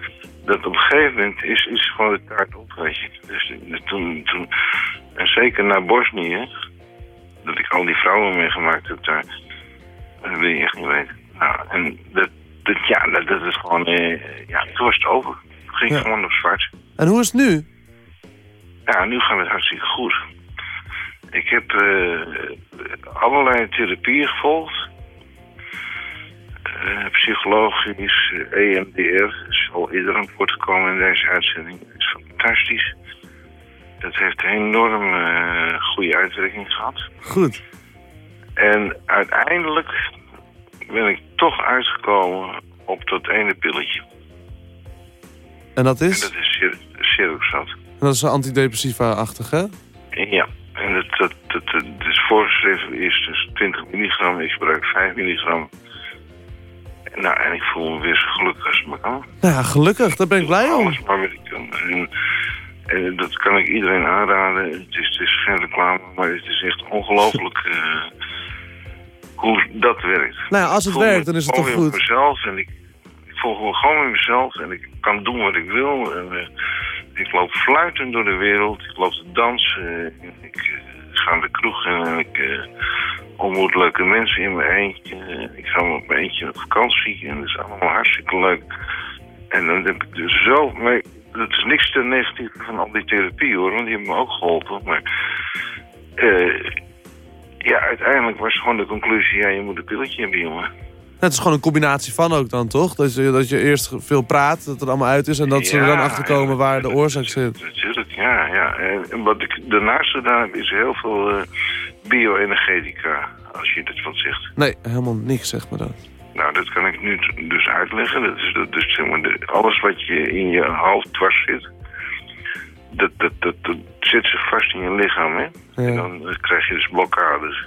Speaker 9: dat op een gegeven moment is, is gewoon de kaart op, weet je. Dus eh, toen, toen, en zeker naar Bosnië, dat ik al die vrouwen meegemaakt heb daar, dat wil je echt niet weten. Nou, en dat, dat, ja, dat, dat is gewoon, eh, ja, toen was het over. Toen ging
Speaker 3: Ja.
Speaker 9: gewoon op zwart.
Speaker 3: En hoe is het nu?
Speaker 9: Ja, nu gaat het hartstikke goed. Ik heb eh, allerlei therapieën gevolgd. Eh, psychologisch, EMDR, is al eerder aan gekomen in deze uitzending. Dat is fantastisch. Dat heeft een enorm eh, goede uitwerking gehad.
Speaker 3: Goed.
Speaker 9: En uiteindelijk ben ik toch uitgekomen op dat ene pilletje.
Speaker 3: En dat
Speaker 9: En
Speaker 3: is?
Speaker 9: dat is Seroxat.
Speaker 3: Dat is antidepressiva-achtig, hè?
Speaker 9: Ja, en dat, dat, dat, dat is voorgeschreven is dus 20 milligram. Ik gebruik 5 milligram. En, nou, en ik voel me weer zo gelukkig als het maar kan.
Speaker 3: Nou ja, gelukkig. Daar ben ik blij om.
Speaker 9: Maar wat ik kan. En, en dat kan ik iedereen aanraden. Het is, het is geen reclame, maar het is echt ongelooflijk eh, hoe dat werkt.
Speaker 3: Nou als het
Speaker 9: Ik
Speaker 3: werkt, dan is het toch goed.
Speaker 9: mezelf en ik, ik volg gewoon gewoon met mezelf en ik kan doen wat ik wil. En, eh, ik loop fluitend door de wereld. Ik loop te dansen. en ik eh, ga naar de kroeg en ik eh, ontmoet leuke mensen in mijn eentje. Ik ga met mijn eentje op vakantie en dat is allemaal hartstikke leuk. En dan heb ik dus zo... Maar dat is niks te negatief van al die therapie hoor, want die hebben me ook geholpen. Maar eh, ja, uiteindelijk was gewoon de conclusie... Ja, je moet een pilletje hebben, jongen.
Speaker 3: Het is gewoon een combinatie van ook dan, toch? Dat je, dat je eerst veel praat, dat het allemaal uit is... en dat ze er dan achter komen
Speaker 9: ja,
Speaker 3: waar de oorzaak zit.
Speaker 9: Natuurlijk, ja. ja. En, wat ik daarnaast gedaan heb, is heel veel eh, bioenergetica. Als je dit wat zegt.
Speaker 3: Nee, helemaal niks, zeg maar dat.
Speaker 9: Nou, dat kan ik nu dus uitleggen. Dat is, dat is zeg maar de, alles wat je in je hoofd dwars zit. Dat, dat, dat, dat zit zich vast in je lichaam, hè. En dan eh, krijg je dus blokkades.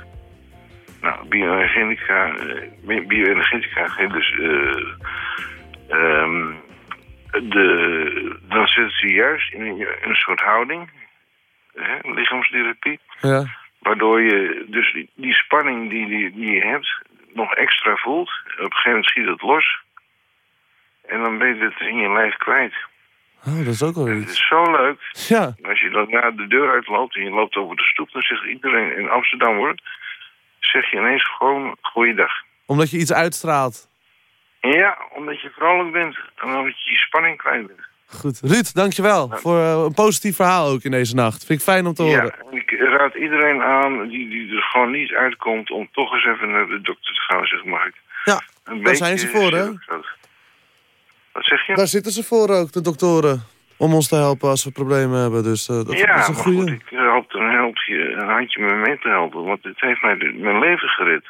Speaker 9: Nou, bioenergetica, eh, bioenergetica geeft dus... eh, ehm, de, dan zit ze juist in een, een soort houding, hè, lichaamstherapie,
Speaker 3: Ja.
Speaker 9: waardoor je dus die, die spanning die, die, die je hebt nog extra voelt. Op een gegeven moment schiet het los en dan ben je het in je lijf kwijt.
Speaker 3: Oh, dat is ook wel
Speaker 9: Het
Speaker 3: iets.
Speaker 9: is zo leuk.
Speaker 3: Ja.
Speaker 9: Als je dan naar de deur uitloopt en je loopt over de stoep, dan zegt iedereen in Amsterdam hoor, zeg je ineens gewoon goeiedag.
Speaker 3: Omdat je iets uitstraalt.
Speaker 9: Ja, omdat je vrolijk bent en omdat je je spanning kwijt bent.
Speaker 3: Goed. Ruud, dankjewel voor eh, een positief verhaal ook in deze nacht. Vind ik fijn om te horen.
Speaker 9: Ja, ik raad iedereen aan die, die er gewoon niet uitkomt om toch eens even naar de dokter te gaan, zeg mag ik.
Speaker 3: Ja,
Speaker 9: Een
Speaker 3: daar zijn ze voor, hè?
Speaker 9: Siroxat. Wat zeg je?
Speaker 3: Daar zitten ze voor ook, de doktoren. Om ons te helpen als we problemen hebben. Dus eh, dat,
Speaker 9: ja,
Speaker 3: dat is een goede.
Speaker 9: goed, ik eh, hoop een, helpje, een handje mee mee te helpen, want het heeft mij de- mijn leven gered.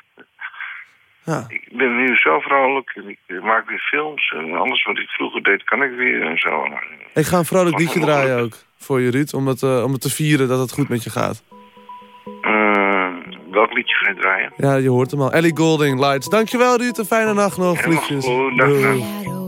Speaker 3: Ja.
Speaker 9: Ik ben nu zo vrolijk en ik eh, maak weer films en alles wat ik vroeger deed kan ik weer en zo.
Speaker 3: Ik ga een vrolijk liedje draaien ook. Voor je, Ruud. Om het, eh, om het te vieren dat het goed met je gaat.
Speaker 9: welk liedje ga je draaien?
Speaker 3: Ja, je hoort hem al. Ellie Golding, Lights. Dankjewel, Ruud. Een fijne nacht nog.
Speaker 9: Helemaal goed, dag,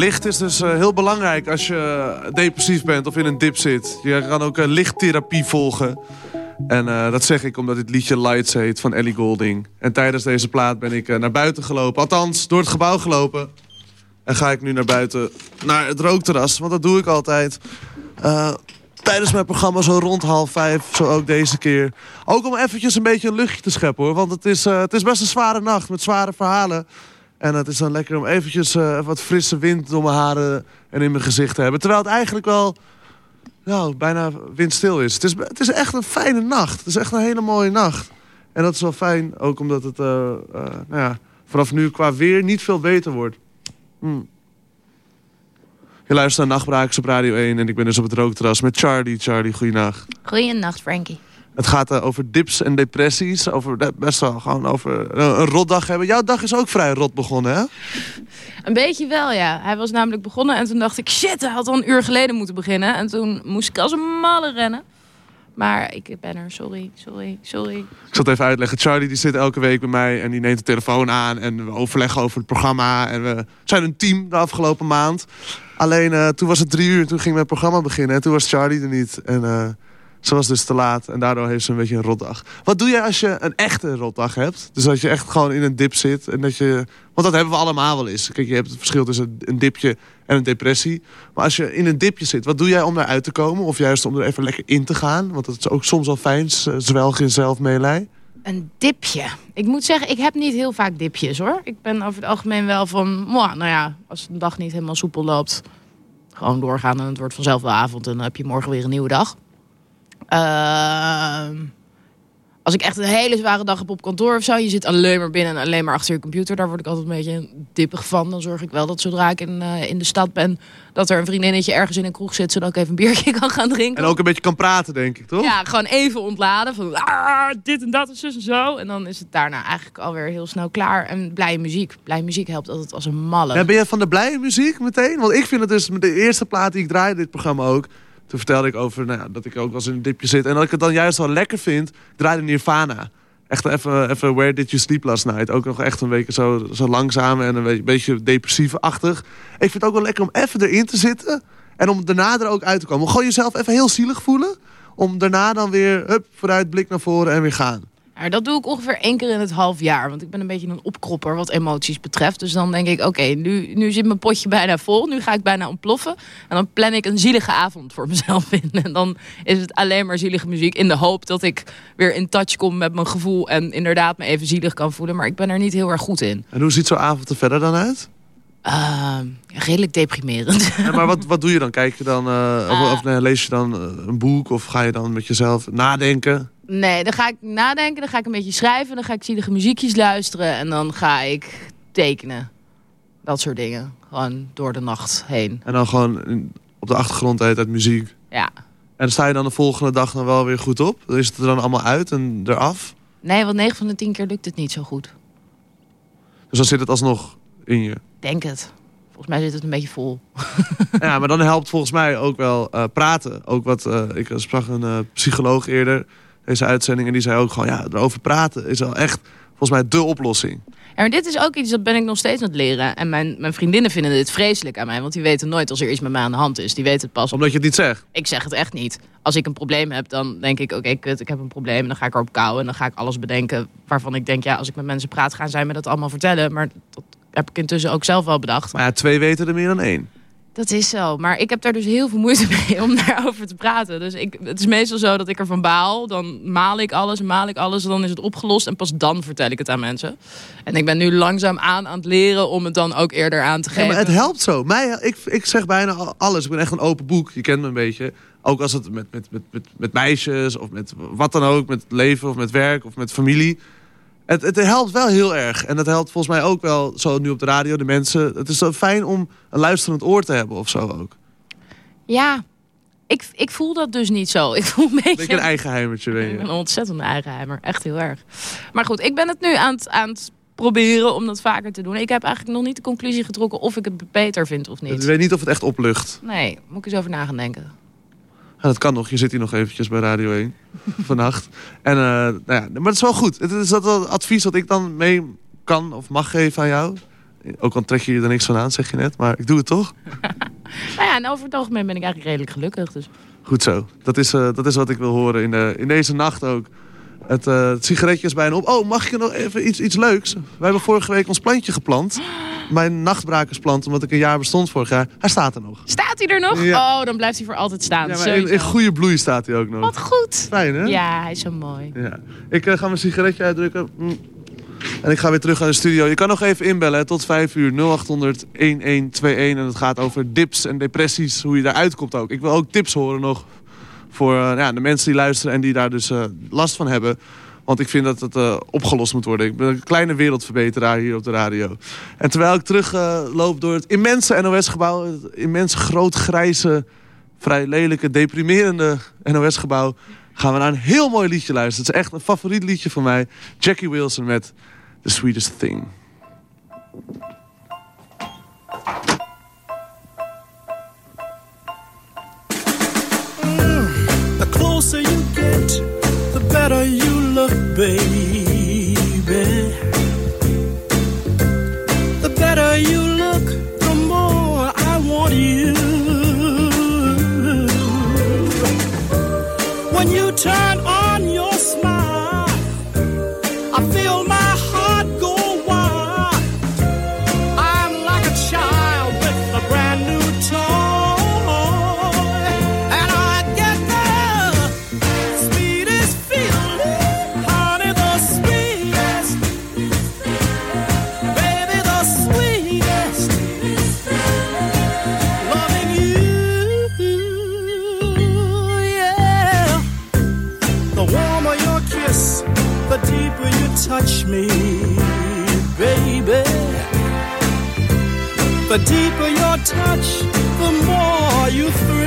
Speaker 3: Licht is dus eh, heel belangrijk als je depressief bent of in een dip zit. Je kan ook eh, lichttherapie volgen. En eh, dat zeg ik omdat dit liedje Lights heet van Ellie Golding. En tijdens deze plaat ben ik naar buiten gelopen. Althans, door het gebouw gelopen. En ga ik nu naar buiten, naar het rookterras. Want dat doe ik altijd. Tijdens mijn programma zo rond half vijf, zo ook deze keer. Ook om eventjes een beetje een luchtje te scheppen hoor. Want het is, het is best een zware nacht met zware verhalen. En het is dan lekker om eventjes eh, wat frisse wind door mijn haren en in mijn gezicht te hebben. Terwijl het eigenlijk wel nou, bijna windstil is. Het, is. het is echt een fijne nacht. Het is echt een hele mooie nacht. En dat is wel fijn, ook omdat het eh, eh, nou ja, vanaf nu qua weer niet veel beter wordt. Hm. Je luistert naar Nachtbrakers op Radio 1 en ik ben dus op het rookterras met Charlie. Charlie, goeienacht.
Speaker 10: Goeienacht, Frankie.
Speaker 3: Het gaat eh, over dips en depressies. Over eh, best wel gewoon over eh, een rotdag hebben. Jouw dag is ook vrij rot begonnen, hè?
Speaker 10: Een beetje wel, ja. Hij was namelijk begonnen en toen dacht ik... shit, hij had al een uur geleden moeten beginnen. En toen moest ik als een malle rennen. Maar ik ben er, sorry, sorry, sorry.
Speaker 3: Ik zal het even uitleggen. Charlie die zit elke week bij mij en die neemt de telefoon aan. En we overleggen over het programma. En we zijn een team de afgelopen maand. Alleen toen was het drie uur en toen ging mijn programma beginnen. En toen was Charlie er niet. En ze was dus te laat. En daardoor heeft ze een beetje een rotdag. Wat doe je als je een echte rotdag hebt? Dus als je echt gewoon in een dip zit. En dat je, want dat hebben we allemaal wel eens. Kijk, je hebt het verschil tussen een dipje en een depressie. Maar als je in een dipje zit, wat doe jij om daaruit te komen? Of juist om er even lekker in te gaan? Want dat is ook soms wel fijn, z- zwelgen in zelfmeelij.
Speaker 10: Een dipje. Ik moet zeggen, ik heb niet heel vaak dipjes, hoor. Ik ben over het algemeen wel van... nou ja, als een dag niet helemaal soepel loopt... gewoon doorgaan en het wordt vanzelf wel avond... en dan heb je morgen weer een nieuwe dag. Ehm, als ik echt een hele zware dag heb op kantoor of zo... je zit alleen maar binnen en alleen maar achter je computer... daar word ik altijd een beetje dippig van. Dan zorg ik wel dat zodra ik in, eh, in de stad ben... dat er een vriendinnetje ergens in een kroeg zit... zodat ik even een biertje kan gaan drinken.
Speaker 3: En ook een beetje kan praten, denk ik, toch?
Speaker 10: Ja, gewoon even ontladen. Van ah, dit en dat en zus en zo. En dan is het daarna eigenlijk alweer heel snel klaar. En blije muziek. Blije muziek helpt altijd als een malle.
Speaker 3: Ja, ben je van de blije muziek meteen? Want ik vind het dus de eerste plaat die ik draai in dit programma ook. Toen vertelde ik over nou ja, dat ik ook wel eens in een dipje zit. En dat ik het dan juist wel lekker vind. Draaide Nirvana. Echt even, even Where Did You Sleep Last Night. Ook nog echt een beetje zo, zo langzaam en een beetje, beetje depressief-achtig. Ik vind het ook wel lekker om even erin te zitten. En om daarna er ook uit te komen. Gewoon jezelf even heel zielig voelen. Om daarna dan weer hup, vooruit, blik naar voren en weer gaan.
Speaker 10: Ja, dat doe ik ongeveer één keer in het half jaar. Want ik ben een beetje een opkropper wat emoties betreft. Dus dan denk ik, oké, nu, nu zit mijn potje bijna vol. Nu ga ik bijna ontploffen. En dan plan ik een zielige avond voor mezelf in. En dan is het alleen maar zielige muziek. In de hoop dat ik weer in touch kom met mijn gevoel. En inderdaad me even zielig kan voelen. Maar ik ben er niet heel erg goed in.
Speaker 3: En hoe ziet zo'n avond er verder dan uit?
Speaker 10: Ehm, redelijk deprimerend.
Speaker 3: Ja, maar wat, wat doe je dan? Kijk je dan, eh, of, of nee, lees je dan eh, een boek? Of ga je dan met jezelf nadenken?
Speaker 10: Nee, dan ga ik nadenken, dan ga ik een beetje schrijven, dan ga ik zielige muziekjes luisteren en dan ga ik tekenen. Dat soort dingen. Gewoon door de nacht heen.
Speaker 3: En dan gewoon op de achtergrond de hele tijd muziek.
Speaker 10: Ja.
Speaker 3: En sta je dan de volgende dag dan wel weer goed op? Is het er dan allemaal uit en eraf?
Speaker 10: Nee, want 9 van de 10 keer lukt het niet zo goed.
Speaker 3: Dus dan zit het alsnog in je.
Speaker 10: Denk het. Volgens mij zit het een beetje vol.
Speaker 3: ja, maar dan helpt volgens mij ook wel eh, praten. Ook wat, eh, ik sprak een eh, psycholoog eerder, deze uitzending. En die zei ook gewoon, ja, erover praten is wel echt volgens mij de oplossing.
Speaker 10: Ja, maar dit is ook iets dat ben ik nog steeds aan het leren. En mijn, mijn vriendinnen vinden dit vreselijk aan mij. Want die weten nooit als er iets met mij aan de hand is. Die weten het pas.
Speaker 3: Omdat je het niet zegt?
Speaker 10: Ik zeg het echt niet. Als ik een probleem heb, dan denk ik... Oké, kut, ik heb een probleem. En dan ga ik erop kouwen. En dan ga ik alles bedenken waarvan ik denk... Ja, als ik met mensen praat, gaan zij me dat allemaal vertellen. Maar dat heb ik intussen ook zelf wel bedacht.
Speaker 3: Maar ja, twee weten er meer dan één.
Speaker 10: Dat is zo. Maar ik heb daar dus heel veel moeite mee om daarover te praten. Dus ik, het is meestal zo dat ik ervan baal. Dan maal ik alles, maal ik alles. Dan is het opgelost en pas dan vertel ik het aan mensen. En ik ben nu langzaam aan aan het leren om het dan ook eerder aan te
Speaker 3: Ja,
Speaker 10: geven.
Speaker 3: maar het helpt zo. Mij, ik, ik zeg bijna al- alles. Ik ben echt een open boek. Je kent me een beetje. Ook als het met, met, met, met, met meisjes of met wat dan ook. Met leven of met werk of met familie. Het, het helpt wel heel erg. En dat helpt volgens mij ook wel zo nu op de radio. De mensen. Het is zo fijn om een luisterend oor te hebben of zo ook.
Speaker 10: Ja, ik, ik voel dat dus niet zo. Ik voel een beetje...
Speaker 3: Beetje een eigenheimertje ben
Speaker 10: Ik
Speaker 3: je.
Speaker 10: een ontzettende eigenheimer. Echt heel erg. Maar goed, ik ben het nu aan het, aan het proberen om dat vaker te doen. Ik heb eigenlijk nog niet de conclusie getrokken of ik het beter vind of
Speaker 3: Ik
Speaker 10: niet.
Speaker 3: weet niet of het echt oplucht.
Speaker 10: Nee, moet ik eens over na gaan denken.
Speaker 3: Dat kan nog. Je zit hier nog eventjes bij Radio 1 vannacht. En, eh, nou ja, maar het is wel goed. Het is dat advies dat ik dan mee kan of mag geven aan jou. Ook al trek je je er niks van aan, zeg je net. Maar ik doe het toch?
Speaker 10: Nou ja, en over het algemeen ben ik eigenlijk redelijk gelukkig. Dus.
Speaker 3: Goed zo. Dat is, eh, dat is wat ik wil horen in, de, in deze nacht ook. Het, eh, het sigaretje is bijna op. Oh, mag ik nog even iets, iets leuks? Wij hebben vorige week ons plantje geplant. Mijn nachtbrakersplant, omdat ik een jaar bestond vorig jaar. Hij staat er nog.
Speaker 10: Staat hij er nog?
Speaker 3: Ja.
Speaker 10: Oh, dan blijft hij voor altijd staan.
Speaker 3: Ja, in, goede bloei staat hij ook nog.
Speaker 10: Wat goed.
Speaker 3: Fijn, hè?
Speaker 10: Ja, hij is zo mooi.
Speaker 3: Ja. Ik eh, ga mijn sigaretje uitdrukken. Mm. En ik ga weer terug naar de studio. Je kan nog even inbellen hè, tot 5 uur 0800 1121. En het gaat over dips en depressies, hoe je daaruit komt ook. Ik wil ook tips horen nog voor eh, ja, de mensen die luisteren en die daar dus eh, last van hebben. Want ik vind dat het eh, opgelost moet worden. Ik ben een kleine wereldverbeteraar hier op de radio. En terwijl ik terug eh, loop door het immense NOS-gebouw... het immense groot grijze, vrij lelijke, deprimerende NOS-gebouw... gaan we naar een heel mooi liedje luisteren. Het is echt een favoriet liedje van mij. Jackie Wilson met The Sweetest Thing.
Speaker 11: Better you look, baby. The better you look, the more I want you. When you turn on your smile, I feel The deeper your touch, the more you thrill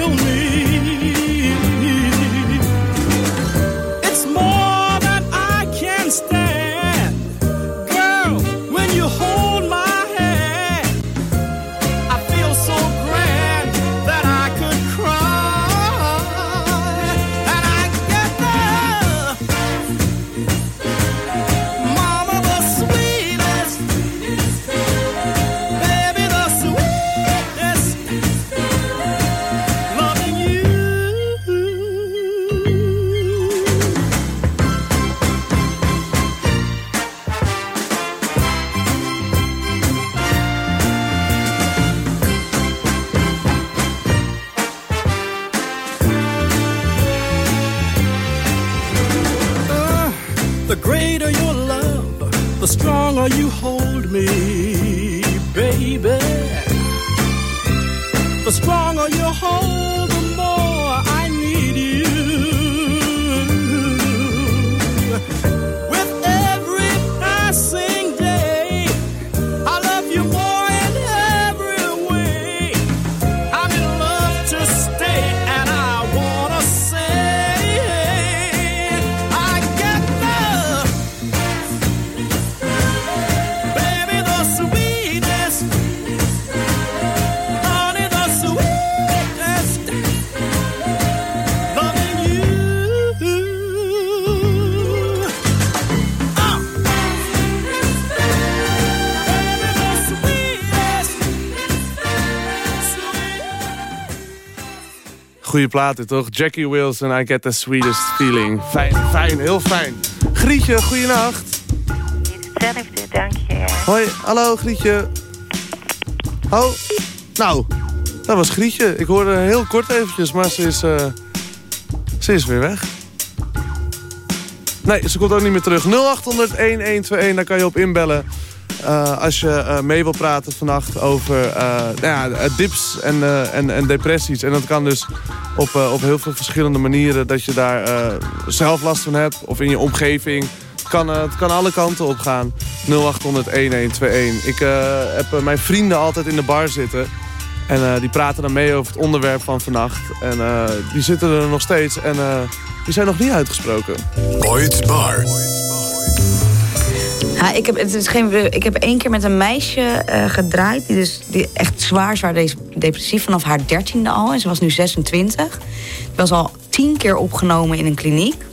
Speaker 3: Goeie plaat dit, toch? Jackie Wilson, I get the sweetest feeling. Fijn, fijn, heel fijn. Grietje, goeienacht.
Speaker 12: Hetzelfde, dank je.
Speaker 3: Hoi, hallo Grietje. Oh, nou, Dat was Grietje. Ik hoorde heel kort eventjes, maar ze is, eh, ze is weer weg. Nee, ze komt ook niet meer terug. 0800-1121, daar kan je op inbellen. Eh, als je eh, mee wil praten vannacht over eh, nou ja, dips en, en, en depressies. En dat kan dus op, op heel veel verschillende manieren. Dat je daar zelf last van hebt of in je omgeving. Het kan, het kan alle kanten op gaan. 0800-1121. Ik heb mijn vrienden altijd in de bar zitten. En die praten dan mee over het onderwerp van vannacht. En die zitten er nog steeds. En die zijn nog niet uitgesproken.
Speaker 2: Boyd's Bar.
Speaker 12: Ik, heb, het is geen, ik heb één keer met een meisje eh, gedraaid. Die, dus, die echt zwaar, zwaar de- depressief vanaf haar dertiende al. En ze was nu 26. Die was al tien keer opgenomen in een kliniek.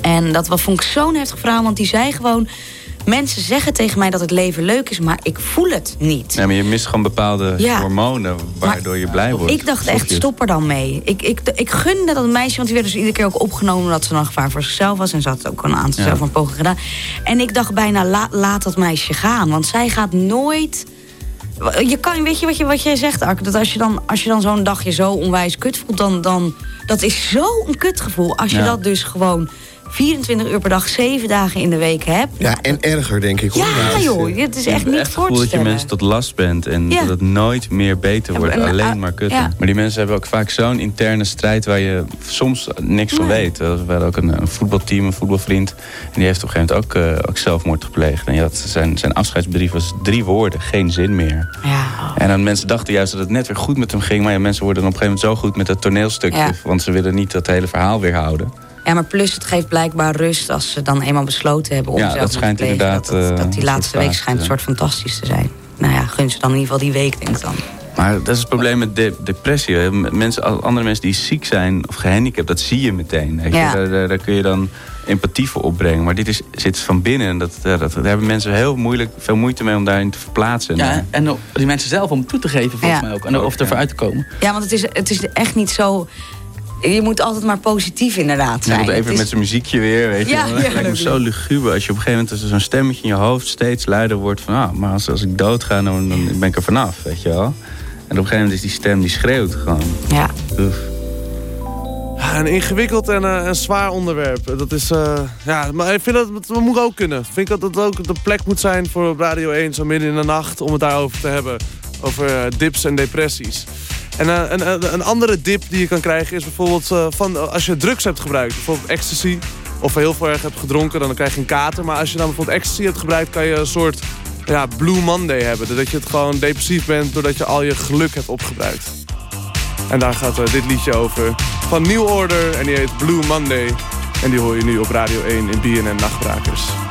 Speaker 12: En dat was- vond ik zo'n heftig verhaal. Want die zei gewoon... Mensen zeggen tegen mij dat het leven leuk is, maar ik voel het niet.
Speaker 13: Ja, maar je mist gewoon bepaalde
Speaker 12: Ja.
Speaker 13: hormonen waardoor je blij wordt.
Speaker 12: Ik dacht echt, stop er dan mee. Ik, ik, ik gunde dat meisje, want die werd dus iedere keer ook opgenomen... omdat ze dan gevaar voor zichzelf was. En ze had ook een aantal
Speaker 13: Ja.
Speaker 12: zelfmoordpogingen gedaan. En ik dacht bijna, la- laat dat meisje gaan. Want zij gaat nooit... Je kan, weet je wat, je wat jij zegt, Ark? Dat als je dan, als je dan zo'n dagje zo onwijs kut voelt... dan, dan dat is zo'n kutgevoel. Als je
Speaker 14: Ja.
Speaker 12: dat dus gewoon 24 uur per dag, 7 dagen in de week hebt.
Speaker 14: Ja, en erger, denk ik. hoor.
Speaker 12: Ja, joh, het is
Speaker 13: Je
Speaker 12: echt niet
Speaker 13: echt
Speaker 12: voor
Speaker 13: het
Speaker 12: te
Speaker 13: gevoel dat je mensen tot last bent en
Speaker 12: Ja.
Speaker 13: dat het nooit meer beter wordt.
Speaker 12: en,
Speaker 13: alleen
Speaker 12: ah,
Speaker 13: maar kutten.
Speaker 12: ja.
Speaker 13: Maar die mensen hebben ook vaak zo'n interne strijd waar je soms niks van weet. We hadden ook een, een voetbalteam, een voetbalvriend. En die heeft op een gegeven moment ook, eh, ook zelfmoord gepleegd. En ja, zijn, zijn afscheidsbrief was drie woorden, geen zin meer. En dan mensen dachten juist dat het net weer goed met hem ging. Maar ja, mensen worden dan op een gegeven moment zo goed met het toneelstukje.
Speaker 12: Ja.
Speaker 13: Want ze willen niet dat hele verhaal weer houden.
Speaker 12: Ja, maar plus het geeft blijkbaar rust als ze dan eenmaal besloten hebben om
Speaker 13: Ja,
Speaker 12: zelfmoord
Speaker 13: dat schijnt
Speaker 12: te plegen.
Speaker 13: inderdaad,
Speaker 12: Dat, dat,
Speaker 13: eh,
Speaker 12: dat die
Speaker 13: een
Speaker 12: laatste week schijnt een soort fantastisch te zijn. Nou ja, gun ze dan in ieder geval die week, denk ik dan.
Speaker 13: Maar dat is het probleem met de- depressie. Mensen, andere mensen die ziek zijn of gehandicapt, dat zie je meteen. Weet je?
Speaker 12: Ja.
Speaker 13: Daar, daar, daar kun je dan empathie voor opbrengen. Maar dit is, zit van binnen. En dat, dat, dat- daar hebben mensen heel moeilijk, veel moeite mee om daarin te verplaatsen.
Speaker 15: Ja, en ook die mensen zelf om toe te geven, volgens
Speaker 12: Ja.
Speaker 15: mij ook. En of ervoor uit te komen.
Speaker 12: Ja, want het is, het is echt niet zo... Je moet altijd maar positief inderdaad zijn.
Speaker 13: dat even
Speaker 12: Het is-
Speaker 13: met zijn muziekje weer, weet je.
Speaker 12: Ja,
Speaker 13: Het lijkt me zo luguber als je op een gegeven moment zo'n stemmetje in je hoofd steeds luider wordt van, ah, maar als, als ik doodga, dan, dan ben ik er vanaf, weet je wel. En op een gegeven moment is die stem die schreeuwt gewoon.
Speaker 12: Ja.
Speaker 13: Oef.
Speaker 3: Een ingewikkeld en eh, een zwaar onderwerp. Dat is, eh, ja, maar ik vind dat het we moet ook kunnen. Ik vind dat het ook de plek moet zijn voor Radio 1, zo midden in de nacht, om het daarover te hebben. Over eh, dips en depressies. En eh, een, een, andere dip die je kan krijgen is bijvoorbeeld eh, van, als je drugs hebt gebruikt. Bijvoorbeeld ecstasy. Of heel veel erg hebt gedronken, dan krijg je een kater. Maar als je dan bijvoorbeeld ecstasy hebt gebruikt, kan je een soort ja, Blue Monday hebben. Dat je het gewoon depressief bent doordat je al je geluk hebt opgebruikt. En daar gaat eh, dit liedje over. Van New Order en die heet Blue Monday. En die hoor je nu op Radio 1 in BNN Nachtbrakers.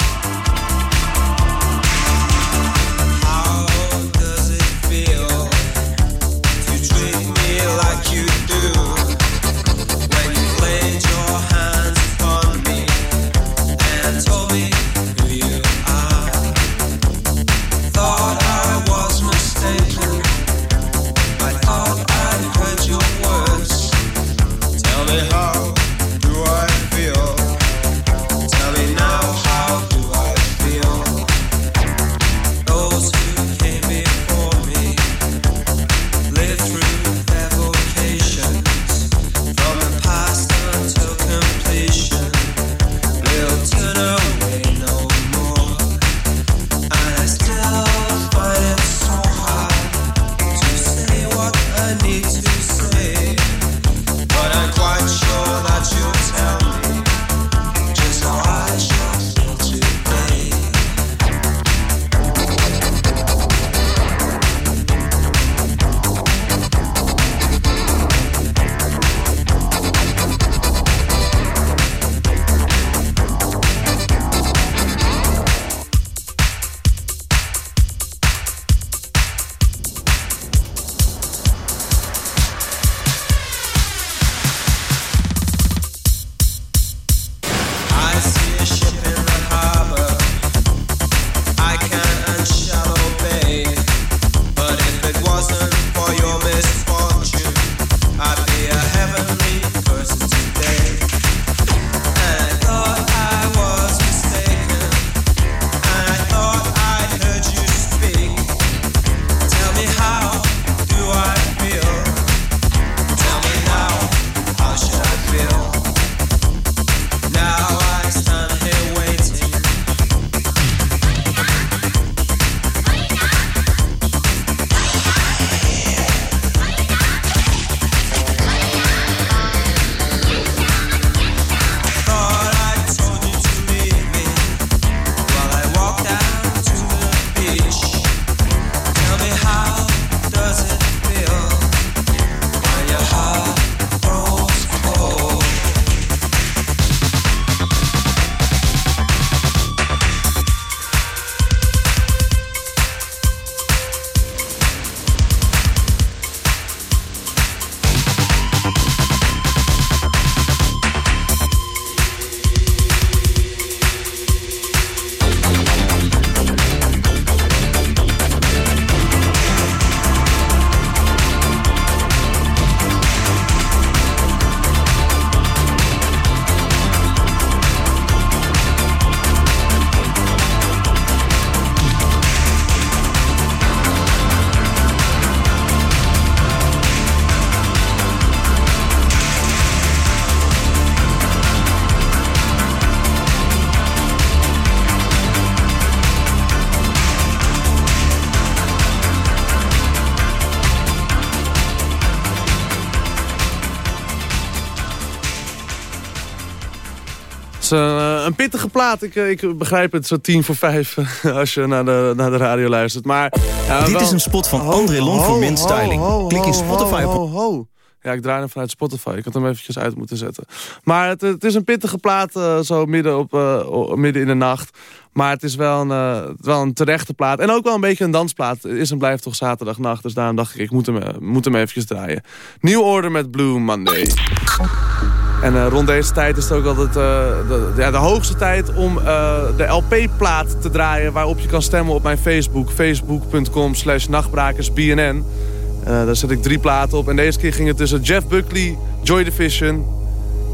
Speaker 3: Eh, plaat. Ik, eh, ik begrijp het, zo tien voor vijf als je naar de, naar de radio luistert. Maar, ja,
Speaker 14: Dit
Speaker 3: wel-
Speaker 14: is een spot van André Lon voor Mint Styling. Klik in Spotify op-.
Speaker 3: Ja, ik draai hem vanuit Spotify. Ik had hem eventjes uit moeten zetten. Maar het, het is een pittige plaat, eh, zo midden, op, eh, midden in de nacht. Maar het is wel een, eh, wel een terechte plaat. En ook wel een beetje een dansplaat. Is en blijft toch zaterdagnacht. Dus daarom dacht ik, ik moet hem, eh, moet hem eventjes draaien. Nieuw Order met Blue Monday. En eh, rond deze tijd is het ook altijd eh, de, ja, de hoogste tijd om eh, de LP-plaat te draaien... waarop je kan stemmen op mijn Facebook. Facebook.com slash nachtbrakersbnn. Daar zet ik drie platen op. En deze keer ging het tussen Jeff Buckley, Joy Division...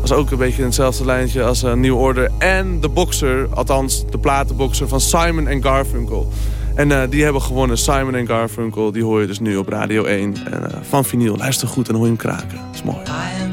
Speaker 3: was ook een beetje in hetzelfde lijntje als New Order... en de boxer, althans de platenboxer van Simon en Garfunkel. En die hebben gewonnen, Simon en Garfunkel. Die hoor je dus nu op Radio 1. En, van vinyl, luister goed en hoor je hem kraken. Dat is mooi.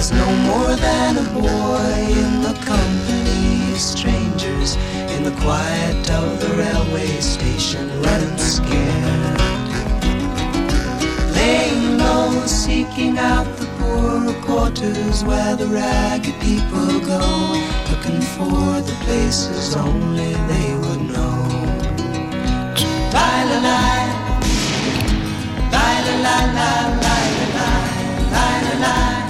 Speaker 7: Was no more than a boy in the company of strangers, in the quiet of the railway station, running scared. Laying low, seeking out the poorer quarters where the ragged people go, looking for the places only they would know. La la. La la la la la la la la la la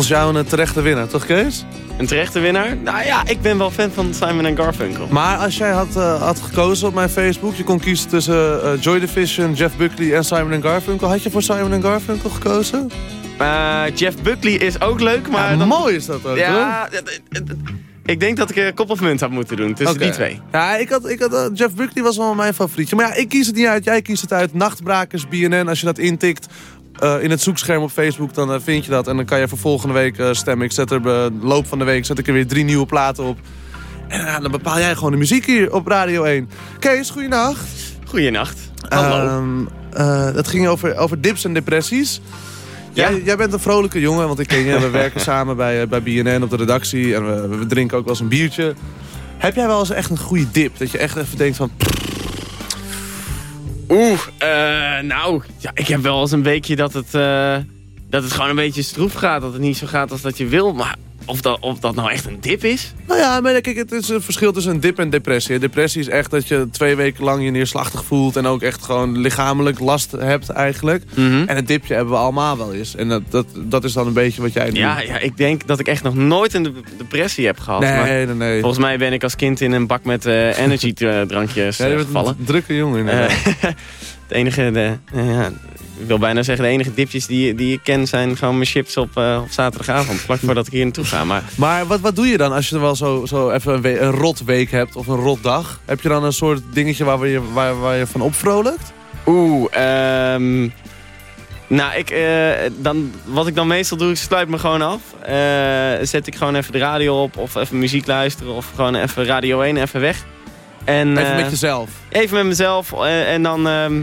Speaker 3: Volgens jou een terechte winnaar, toch Kees?
Speaker 14: Een terechte winnaar? Nou ja, ik ben wel fan van Simon Garfunkel.
Speaker 3: Maar als jij had, eh, had gekozen op mijn Facebook... je kon kiezen tussen eh, Joy Division, Jeff Buckley en Simon Garfunkel... had je voor Simon Garfunkel gekozen?
Speaker 14: Uh, Jeff Buckley is ook leuk, maar...
Speaker 3: Ja,
Speaker 14: dan...
Speaker 3: mooi is dat ook,
Speaker 14: Ja, ik denk dat ik een kop of munt had moeten doen tussen die twee.
Speaker 3: Ja, ik had, ik had, eh, Jeff Buckley was wel mijn favorietje. Maar ja, ik kies het niet uit. Jij kiest het uit. Nachtbrakers, BNN. Als je dat intikt eh, in het zoekscherm op Facebook, dan eh, vind je dat. En dan kan je voor volgende week eh, stemmen. Ik zet er de loop van de week zet ik er weer drie nieuwe platen op. En dan bepaal jij gewoon de muziek hier op Radio 1. Kees, goeienacht.
Speaker 14: Goeienacht. Hallo.
Speaker 3: Ehm, eh, het ging over, over dips en depressies. Jij, jij bent een vrolijke jongen, want ik ken je. We werken samen bij, bij BNN op de redactie. En we, we drinken ook wel eens een biertje. Heb jij wel eens echt een goede dip? Dat je echt even denkt van...
Speaker 14: Oeh, eh, nou, ja, ik heb wel eens een weekje dat het, eh, dat het gewoon een beetje stroef gaat. Dat het niet zo gaat als dat je wil. Maar of dat, of dat nou echt een dip is?
Speaker 3: Nou ja, maar kijk, het is een verschil tussen een dip en depressie. Depressie is echt dat je twee weken lang je neerslachtig voelt... en ook echt gewoon lichamelijk last hebt eigenlijk.
Speaker 14: Mhm.
Speaker 3: En een dipje hebben we allemaal wel eens. En dat, dat, dat is dan een beetje wat jij doet.
Speaker 14: Ja, ja, ik denk dat ik echt nog nooit een de- depressie heb gehad.
Speaker 3: Nee,
Speaker 14: maar
Speaker 3: nee, nee.
Speaker 14: Volgens mij ben ik als kind in een bak met eh, energy eh, drankjes
Speaker 3: Ja, je
Speaker 14: eh,
Speaker 3: bent
Speaker 14: gevallen.
Speaker 3: een drukke jongen
Speaker 14: het enige, de, eh, ja, ik wil bijna zeggen, de enige dipjes die, die ik ken zijn gewoon mijn chips op, eh, op zaterdagavond. Vlak voordat ik hier naartoe ga. Maar
Speaker 3: Maar wat, wat doe je dan als je wel zo, zo even een, we- een rot week hebt of een rot dag? Heb je dan een soort dingetje waar, we waar, waar je van opvrolijkt?
Speaker 14: Oeh, ehm nou, ik, eh, dan, wat ik dan meestal doe, ik sluit me gewoon af. Zet ik gewoon even de radio op of even muziek luisteren of gewoon even Radio 1 even weg. En,
Speaker 3: Even met jezelf.
Speaker 14: Even met mezelf en dan, ehm,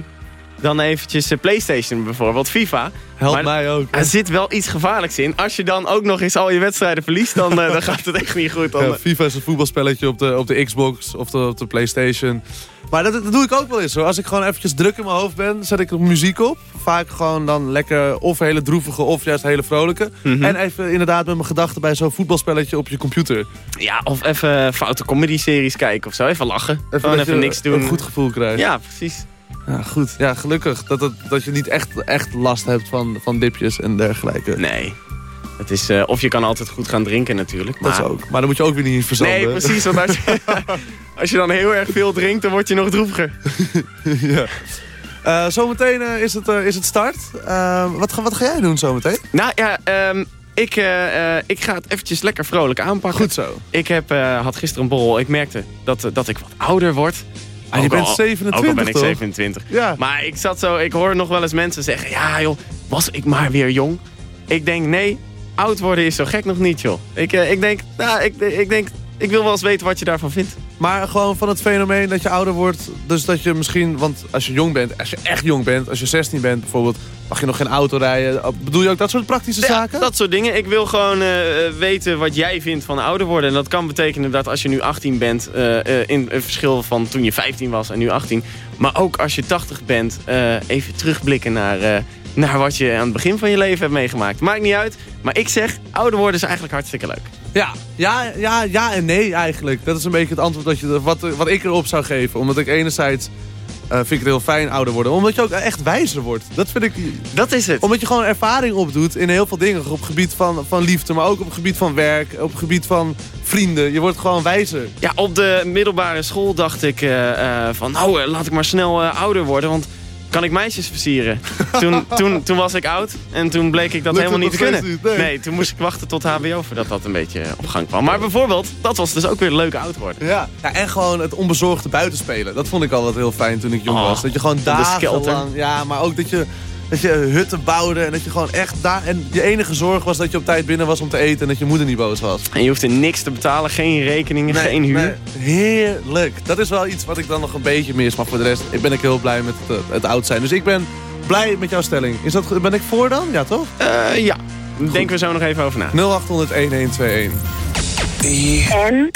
Speaker 14: dan eventjes eh, Playstation bijvoorbeeld, FIFA.
Speaker 3: Helpt mij ook.
Speaker 14: Er zit wel iets gevaarlijks in. Als je dan ook nog eens al je wedstrijden verliest, dan, eh, dan gaat het echt niet goed. Dan,
Speaker 3: Ja, FIFA is een voetbalspelletje op de, op de Xbox of de, op de Playstation. Maar dat, dat doe ik ook wel eens hoor. Als ik gewoon eventjes druk in mijn hoofd ben, zet ik muziek op. Vaak gewoon dan lekker of hele droevige of juist hele vrolijke.
Speaker 14: Mhm.
Speaker 3: En even inderdaad met mijn gedachten bij zo'n voetbalspelletje op je computer.
Speaker 14: Ja, of even foute comedy-series kijken of zo. Even lachen. Gewoon even
Speaker 3: je
Speaker 14: niks doen.
Speaker 3: Een goed gevoel krijgt.
Speaker 14: Ja, precies.
Speaker 3: Ja, goed. Ja, gelukkig dat, het, dat je niet echt, echt last hebt van, van dipjes en dergelijke.
Speaker 14: Nee. Het is, eh, of je kan altijd goed gaan drinken natuurlijk.
Speaker 3: Dat is ook. Maar dan moet je ook weer niet verzanden.
Speaker 14: Nee, precies. Want als je, als je dan heel erg veel drinkt, dan word je nog droeviger.
Speaker 3: ja. Eh, zometeen eh, is, het, is het start. Eh, wat, ga, wat ga jij doen zometeen?
Speaker 14: Nou ja, ehm, ik, ik ga het eventjes lekker vrolijk aanpakken.
Speaker 3: Goed zo.
Speaker 14: Ik heb, had gisteren een borrel. Ik merkte dat, dat ik wat ouder word.
Speaker 3: Ah, je bent
Speaker 14: al-
Speaker 3: 27
Speaker 14: Ook al ben ik
Speaker 3: toch?
Speaker 14: 27.
Speaker 3: Ja.
Speaker 14: Maar ik zat zo, ik hoor nog wel eens mensen zeggen... Ja joh, was ik maar weer jong? Ik denk, nee, oud worden is zo gek nog niet joh. Ik, eh, ik denk, nou, ik, ik denk, ik wil wel eens weten wat je daarvan vindt.
Speaker 3: Maar gewoon van het fenomeen dat je ouder wordt. Dus dat je misschien, want als je jong bent, als je echt jong bent, als je 16 bent bijvoorbeeld, mag je nog geen auto rijden. Bedoel je ook dat soort praktische
Speaker 14: Ja,
Speaker 3: zaken?
Speaker 14: dat soort dingen. Ik wil gewoon eh, eh, weten wat jij vindt van ouder worden. En dat kan betekenen dat als je nu 18 bent, eh, in een verschil van toen je 15 was en nu 18. Maar ook als je 80 bent, even terugblikken naar, naar wat je aan het begin van je leven hebt meegemaakt. Maakt niet uit. Maar ik zeg, ouder worden is eigenlijk hartstikke leuk.
Speaker 3: Ja, ja, ja, ja en nee eigenlijk. Dat is een beetje het antwoord dat je, wat, wat ik erop zou geven. Omdat ik enerzijds eh, vind ik het heel fijn ouder worden. Omdat je ook echt wijzer wordt. Dat vind ik...
Speaker 14: Dat is het.
Speaker 3: Omdat je gewoon ervaring opdoet in heel veel dingen. Op het gebied van, van liefde, maar ook op het gebied van werk. Op het gebied van vrienden. Je wordt gewoon wijzer.
Speaker 14: Ja, op de middelbare school dacht ik eh, eh, van nou, laat ik maar snel ouder worden, want kan ik meisjes versieren? toen, toen, toen was ik oud en toen bleek ik dat
Speaker 3: Lukt
Speaker 14: helemaal niet te kunnen.
Speaker 3: niet? Nee.
Speaker 14: Nee, toen moest ik wachten tot HBO voordat dat een beetje eh, op gang kwam. Maar bijvoorbeeld, dat was dus ook weer leuk oud worden.
Speaker 3: Ja. ja, en gewoon het onbezorgde buitenspelen. Dat vond ik altijd heel fijn toen ik jong
Speaker 14: Oh,
Speaker 3: was. Dat je gewoon
Speaker 14: de skelter.
Speaker 3: dagenlang... Ja, maar ook dat je, dat je hutten bouwde en dat je gewoon echt daar... En je enige zorg was dat je op tijd binnen was om te eten en dat je moeder niet boos was.
Speaker 14: En je hoefde niks te betalen, geen rekeningen,
Speaker 3: Nee,
Speaker 14: geen huur.
Speaker 3: nee, heerlijk. Dat is wel iets wat ik dan nog een beetje mis. Maar voor de rest ik ben ik heel blij met het, het oud zijn. Dus ik ben blij met jouw stelling. Is dat, ben ik voor dan? Ja, toch?
Speaker 14: Eh, ja, daar denken we zo nog even over na.
Speaker 3: 0800 1121.
Speaker 16: En?